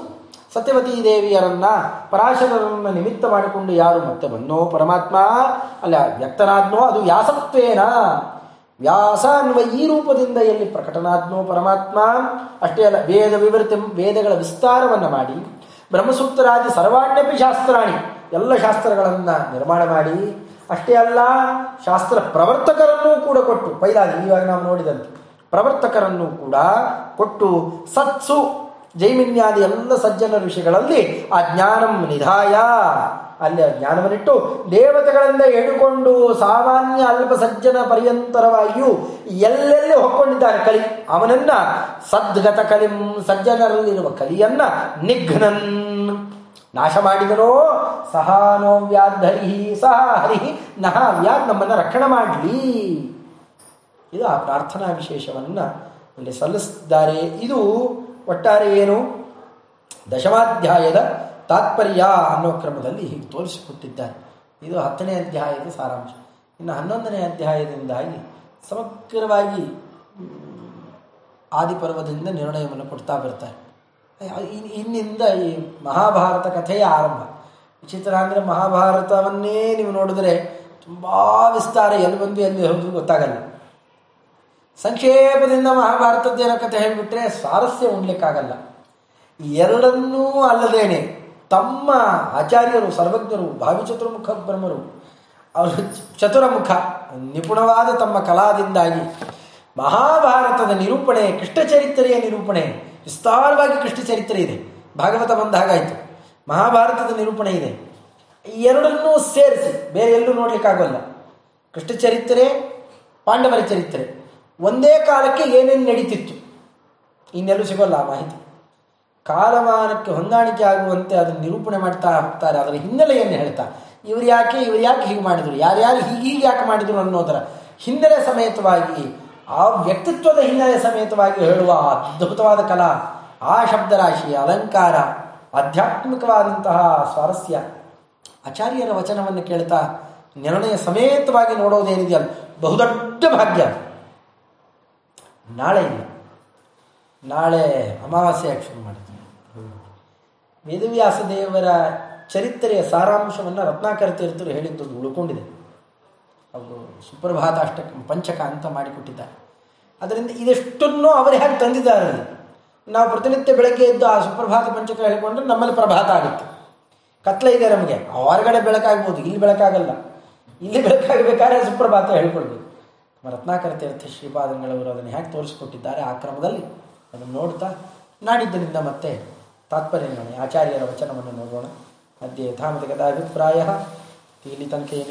ಸತ್ಯವತಿ ದೇವಿಯರನ್ನ ಪರಾಶರರನ್ನ ನಿಮಿತ್ತ ಮಾಡಿಕೊಂಡು ಯಾರು ಮತ್ತೆ ಬಂದೋ ಪರಮಾತ್ಮ, ಅಲ್ಲ ವ್ಯಕ್ತನಾದ್ನೋ ಅದು ವ್ಯಾಸತ್ವೇನ ವ್ಯಾಸ ಅನ್ನುವ ಈ ರೂಪದಿಂದ ಎಲ್ಲಿ ಪ್ರಕಟನಾದ್ನೋ ಪರಮಾತ್ಮ, ಅಷ್ಟೇ ಅಲ್ಲ, ವೇದ ವಿವೃತಿ, ವೇದಗಳ ವಿಸ್ತಾರವನ್ನು ಮಾಡಿ ಬ್ರಹ್ಮಸೂತ್ರರಾದಿ ಸರ್ವಾಣ್ಯಪಿ ಶಾಸ್ತ್ರಾಣಿ, ಎಲ್ಲ ಶಾಸ್ತ್ರಗಳನ್ನ ನಿರ್ಮಾಣ ಮಾಡಿ, ಅಷ್ಟೇ ಅಲ್ಲ, ಶಾಸ್ತ್ರ ಪ್ರವರ್ತಕರನ್ನೂ ಕೂಡ ಕೊಟ್ಟು ಪೈಲಾದಿ ಈವಾಗ ನಾವು ನೋಡಿದಂತೆ ಪ್ರವರ್ತಕರನ್ನು ಕೂಡ ಕೊಟ್ಟು, ಸತ್ಸು ಜೈಮಿನ್ಯಾದಿ ಎಲ್ಲ ಸಜ್ಜನ ಋಷಿಗಳಲ್ಲಿ ಆ ಜ್ಞಾನಂ ನಿಧಾಯ. ಅಲ್ಲಿ ಆ ಜ್ಞಾನವನ್ನಿಟ್ಟು ದೇವತೆಗಳಿಂದ ಹಿಡುಕೊಂಡು ಸಾಮಾನ್ಯ ಅಲ್ಪ ಸಜ್ಜನ ಪರ್ಯಂತರವಾಗಿಯೂ ಎಲ್ಲೆಲ್ಲಿ ಹೊಕ್ಕೊಂಡಿದ್ದಾರೆ ಕಲಿ? ಅವನನ್ನ ಸದ್ಗತ ಕಲಿಂ, ಸಜ್ಜನರಲ್ಲಿರುವ ಕಲಿಯನ್ನ ನಿಘ್ನನ್. ನಾಶ ಮಾಡಿದರೋ? ಸಹಾನೋ ವ್ಯಾಧರಿ ಸಹ ಹರಿಹಿ, ನಹ ವ್ಯಾದ್ ನಮ್ಮನ್ನ ರಕ್ಷಣೆ ಮಾಡಲಿ. ಇದು ಆ ಪ್ರಾರ್ಥನಾ ವಿಶೇಷವನ್ನ ಅಲ್ಲಿ ಸಲ್ಲಿಸಿದ್ದಾರೆ ಇದು ಒಟ್ಟಾರೆ ಏನು? ದಶಮಾಧ್ಯಾಯದ ತಾತ್ಪರ್ಯ ಅನ್ನೋ ಕ್ರಮದಲ್ಲಿ ಹೀಗೆ ತೋರಿಸಿಕೊಟ್ಟಿದ್ದಾರೆ. ಇದು ಹತ್ತನೇ ಅಧ್ಯಾಯದ ಸಾರಾಂಶ. ಇನ್ನು ಹನ್ನೊಂದನೇ ಅಧ್ಯಾಯದಿಂದಾಗಿ ಸಮಗ್ರವಾಗಿ ಆದಿಪರ್ವದಿಂದ ನಿರ್ಣಯವನ್ನು ಕೊಡ್ತಾ ಬರ್ತಾರೆ. ಇನ್ನಿಂದ ಈ ಮಹಾಭಾರತ ಕಥೆಯ ಆರಂಭ. ವಿಚಿತ್ರ ಅಂದರೆ ಮಹಾಭಾರತವನ್ನೇ ನೀವು ನೋಡಿದ್ರೆ ತುಂಬ ವಿಸ್ತಾರ ಎಲ್ಲಿ ಬಂದು ಎಲ್ಲಿ ಹೋದ್ರು ಗೊತ್ತಾಗಲ್ಲ. ಸಂಕ್ಷೇಪದಿಂದ ಮಹಾಭಾರತದ್ದೇನೋ ಕಥೆ ಹೇಳಿಬಿಟ್ರೆ ಸ್ವಾರಸ್ಯ ಉಣ್ಲಿಕ್ಕಾಗಲ್ಲ. ಎರಡನ್ನೂ ಅಲ್ಲದೇನೆ ತಮ್ಮ ಆಚಾರ್ಯರು, ಸರ್ವಜ್ಞರು ಭಾವಿ ಚತುರ್ಮುಖ ಬ್ರಹ್ಮರು, ಅವರು ಚತುರಮುಖ, ನಿಪುಣವಾದ ತಮ್ಮ ಕಲಾದಿಂದಾಗಿ ಮಹಾಭಾರತದ ನಿರೂಪಣೆ ಕೃಷ್ಣ ಚರಿತ್ರೆಯ ನಿರೂಪಣೆ, ವಿಸ್ತಾರವಾಗಿ ಕೃಷ್ಣ ಚರಿತ್ರೆ ಇದೆ. ಭಾಗವತ ಬಂದ ಹಾಗಾಯಿತು. ಮಹಾಭಾರತದ ನಿರೂಪಣೆ ಇದೆ. ಎರಡನ್ನೂ ಸೇರಿಸಿ, ಬೇರೆ ಎಲ್ಲೂ ನೋಡ್ಲಿಕ್ಕಾಗಲ್ಲ. ಕೃಷ್ಣ ಚರಿತ್ರೆ ಪಾಂಡವರ ಚರಿತ್ರೆ. ಒಂದೇ ಕಾಲಕ್ಕೆ ಏನೇನು ನಡೀತಿತ್ತು? ಇನ್ನೆಲ್ಲೂ ಸಿಗೋಲ್ಲ ಆ ಮಾಹಿತಿ. ಕಾಲಮಾನಕ್ಕೆ ಹೊಂದಾಣಿಕೆ ಆಗುವಂತೆ ಅದನ್ನು ನಿರೂಪಣೆ ಮಾಡ್ತಾ ಹೋಗ್ತಾರೆ. ಅದರ ಹಿನ್ನೆಲೆಯನ್ನು ಹೇಳ್ತಾ, ಇವ್ರು ಯಾಕೆ ಇವ್ರು ಯಾಕೆ ಹೀಗೆ ಮಾಡಿದ್ರು? ಯಾರ್ಯಾರು ಹೀಗೆ ಹೀಗೆ ಯಾಕೆ ಮಾಡಿದ್ರು ಅನ್ನೋದರ ಹಿನ್ನೆಲೆ ಸಮೇತವಾಗಿ, ಆ ವ್ಯಕ್ತಿತ್ವದ ಹಿನ್ನೆಲೆ ಸಮೇತವಾಗಿ ಹೇಳುವ ಅದ್ಭುತವಾದ ಕಲಾ, ಆ ಶಬ್ದರಾಶಿ ಅಲಂಕಾರ, ಆಧ್ಯಾತ್ಮಿಕವಾದಂತಹ ಸ್ವಾರಸ್ಯ ಆಚಾರ್ಯರ ವಚನವನ್ನು ಕೇಳ್ತಾ, ನಿರ್ಣಯ ಸಮೇತವಾಗಿ ನೋಡೋದೇನಿದೆಯಲ್ಲ ಬಹುದೊಡ್ಡ ಭಾಗ್ಯ. ನಾಳೆ ಇಲ್ಲ. ನಾಳೆ ಅಮಾವಾಸ್ಯೆಯಾಗಿ ಶುರು ಮಾಡಿದ್ವಿ ವೇದವ್ಯಾಸ ದೇವರ ಚರಿತ್ರೆಯ ಸಾರಾಂಶವನ್ನು ರತ್ನಾಕರ ತೀರ್ಥರು ಹೇಳಿದ್ದು ಉಳ್ಕೊಂಡಿದೆ. ಅವರು ಸುಪ್ರಭಾತ ಅಷ್ಟಕ್ಕೆ ಪಂಚಕ ಅಂತ ಮಾಡಿಕೊಟ್ಟಿದ್ದಾರೆ. ಅದರಿಂದ ಇದೆಷ್ಟನ್ನು ಅವರು ಹೇಗೆ ತಂದಿದ್ದಾರೆ ನಾವು ಪ್ರತಿನಿತ್ಯ ಬೆಳಗ್ಗೆ ಎದ್ದು ಆ ಸುಪ್ರಭಾತ ಪಂಚಕ ಹೇಳಿಕೊಂಡ್ರೆ ನಮ್ಮಲ್ಲಿ ಪ್ರಭಾತ ಆಗುತ್ತೆ. ಕತ್ಲೆ ಇದೆ ನಮಗೆ. ಹೊರಗಡೆ ಬೆಳಕಾಗ್ಬೋದು. ಇಲ್ಲಿ ಬೆಳಕಾಗಲ್ಲ. ಇಲ್ಲಿ ಬೆಳಕಾಗಬೇಕಾದ್ರೆ ಸುಪ್ರಭಾತ ಹೇಳ್ಕೊಳ್ಬೇಕು ರತ್ನಾಕರ ತೀರ್ಥ ಶ್ರೀಪಾದಂಗಳವರು ಅದನ್ನು ಹೇಗೆ ತೋರಿಸಿಕೊಟ್ಟಿದ್ದಾರೆ ಆ ಕ್ರಮದಲ್ಲಿ ಅದನ್ನು ನೋಡ್ತಾ ನಾಡಿದ್ದರಿಂದ ಮತ್ತೆ ತಾತ್ಪರ್ಯ ನೋಡಿ ಆಚಾರ್ಯರ ವಚನವನ್ನು ನೋಡೋಣ. ಅದ್ಯ ಯಥಾಮತಿಗದ ಕಥಾಭಿಪ್ರಾಯ ಇಲ್ಲಿ ತನಕ ಏನಿದೆ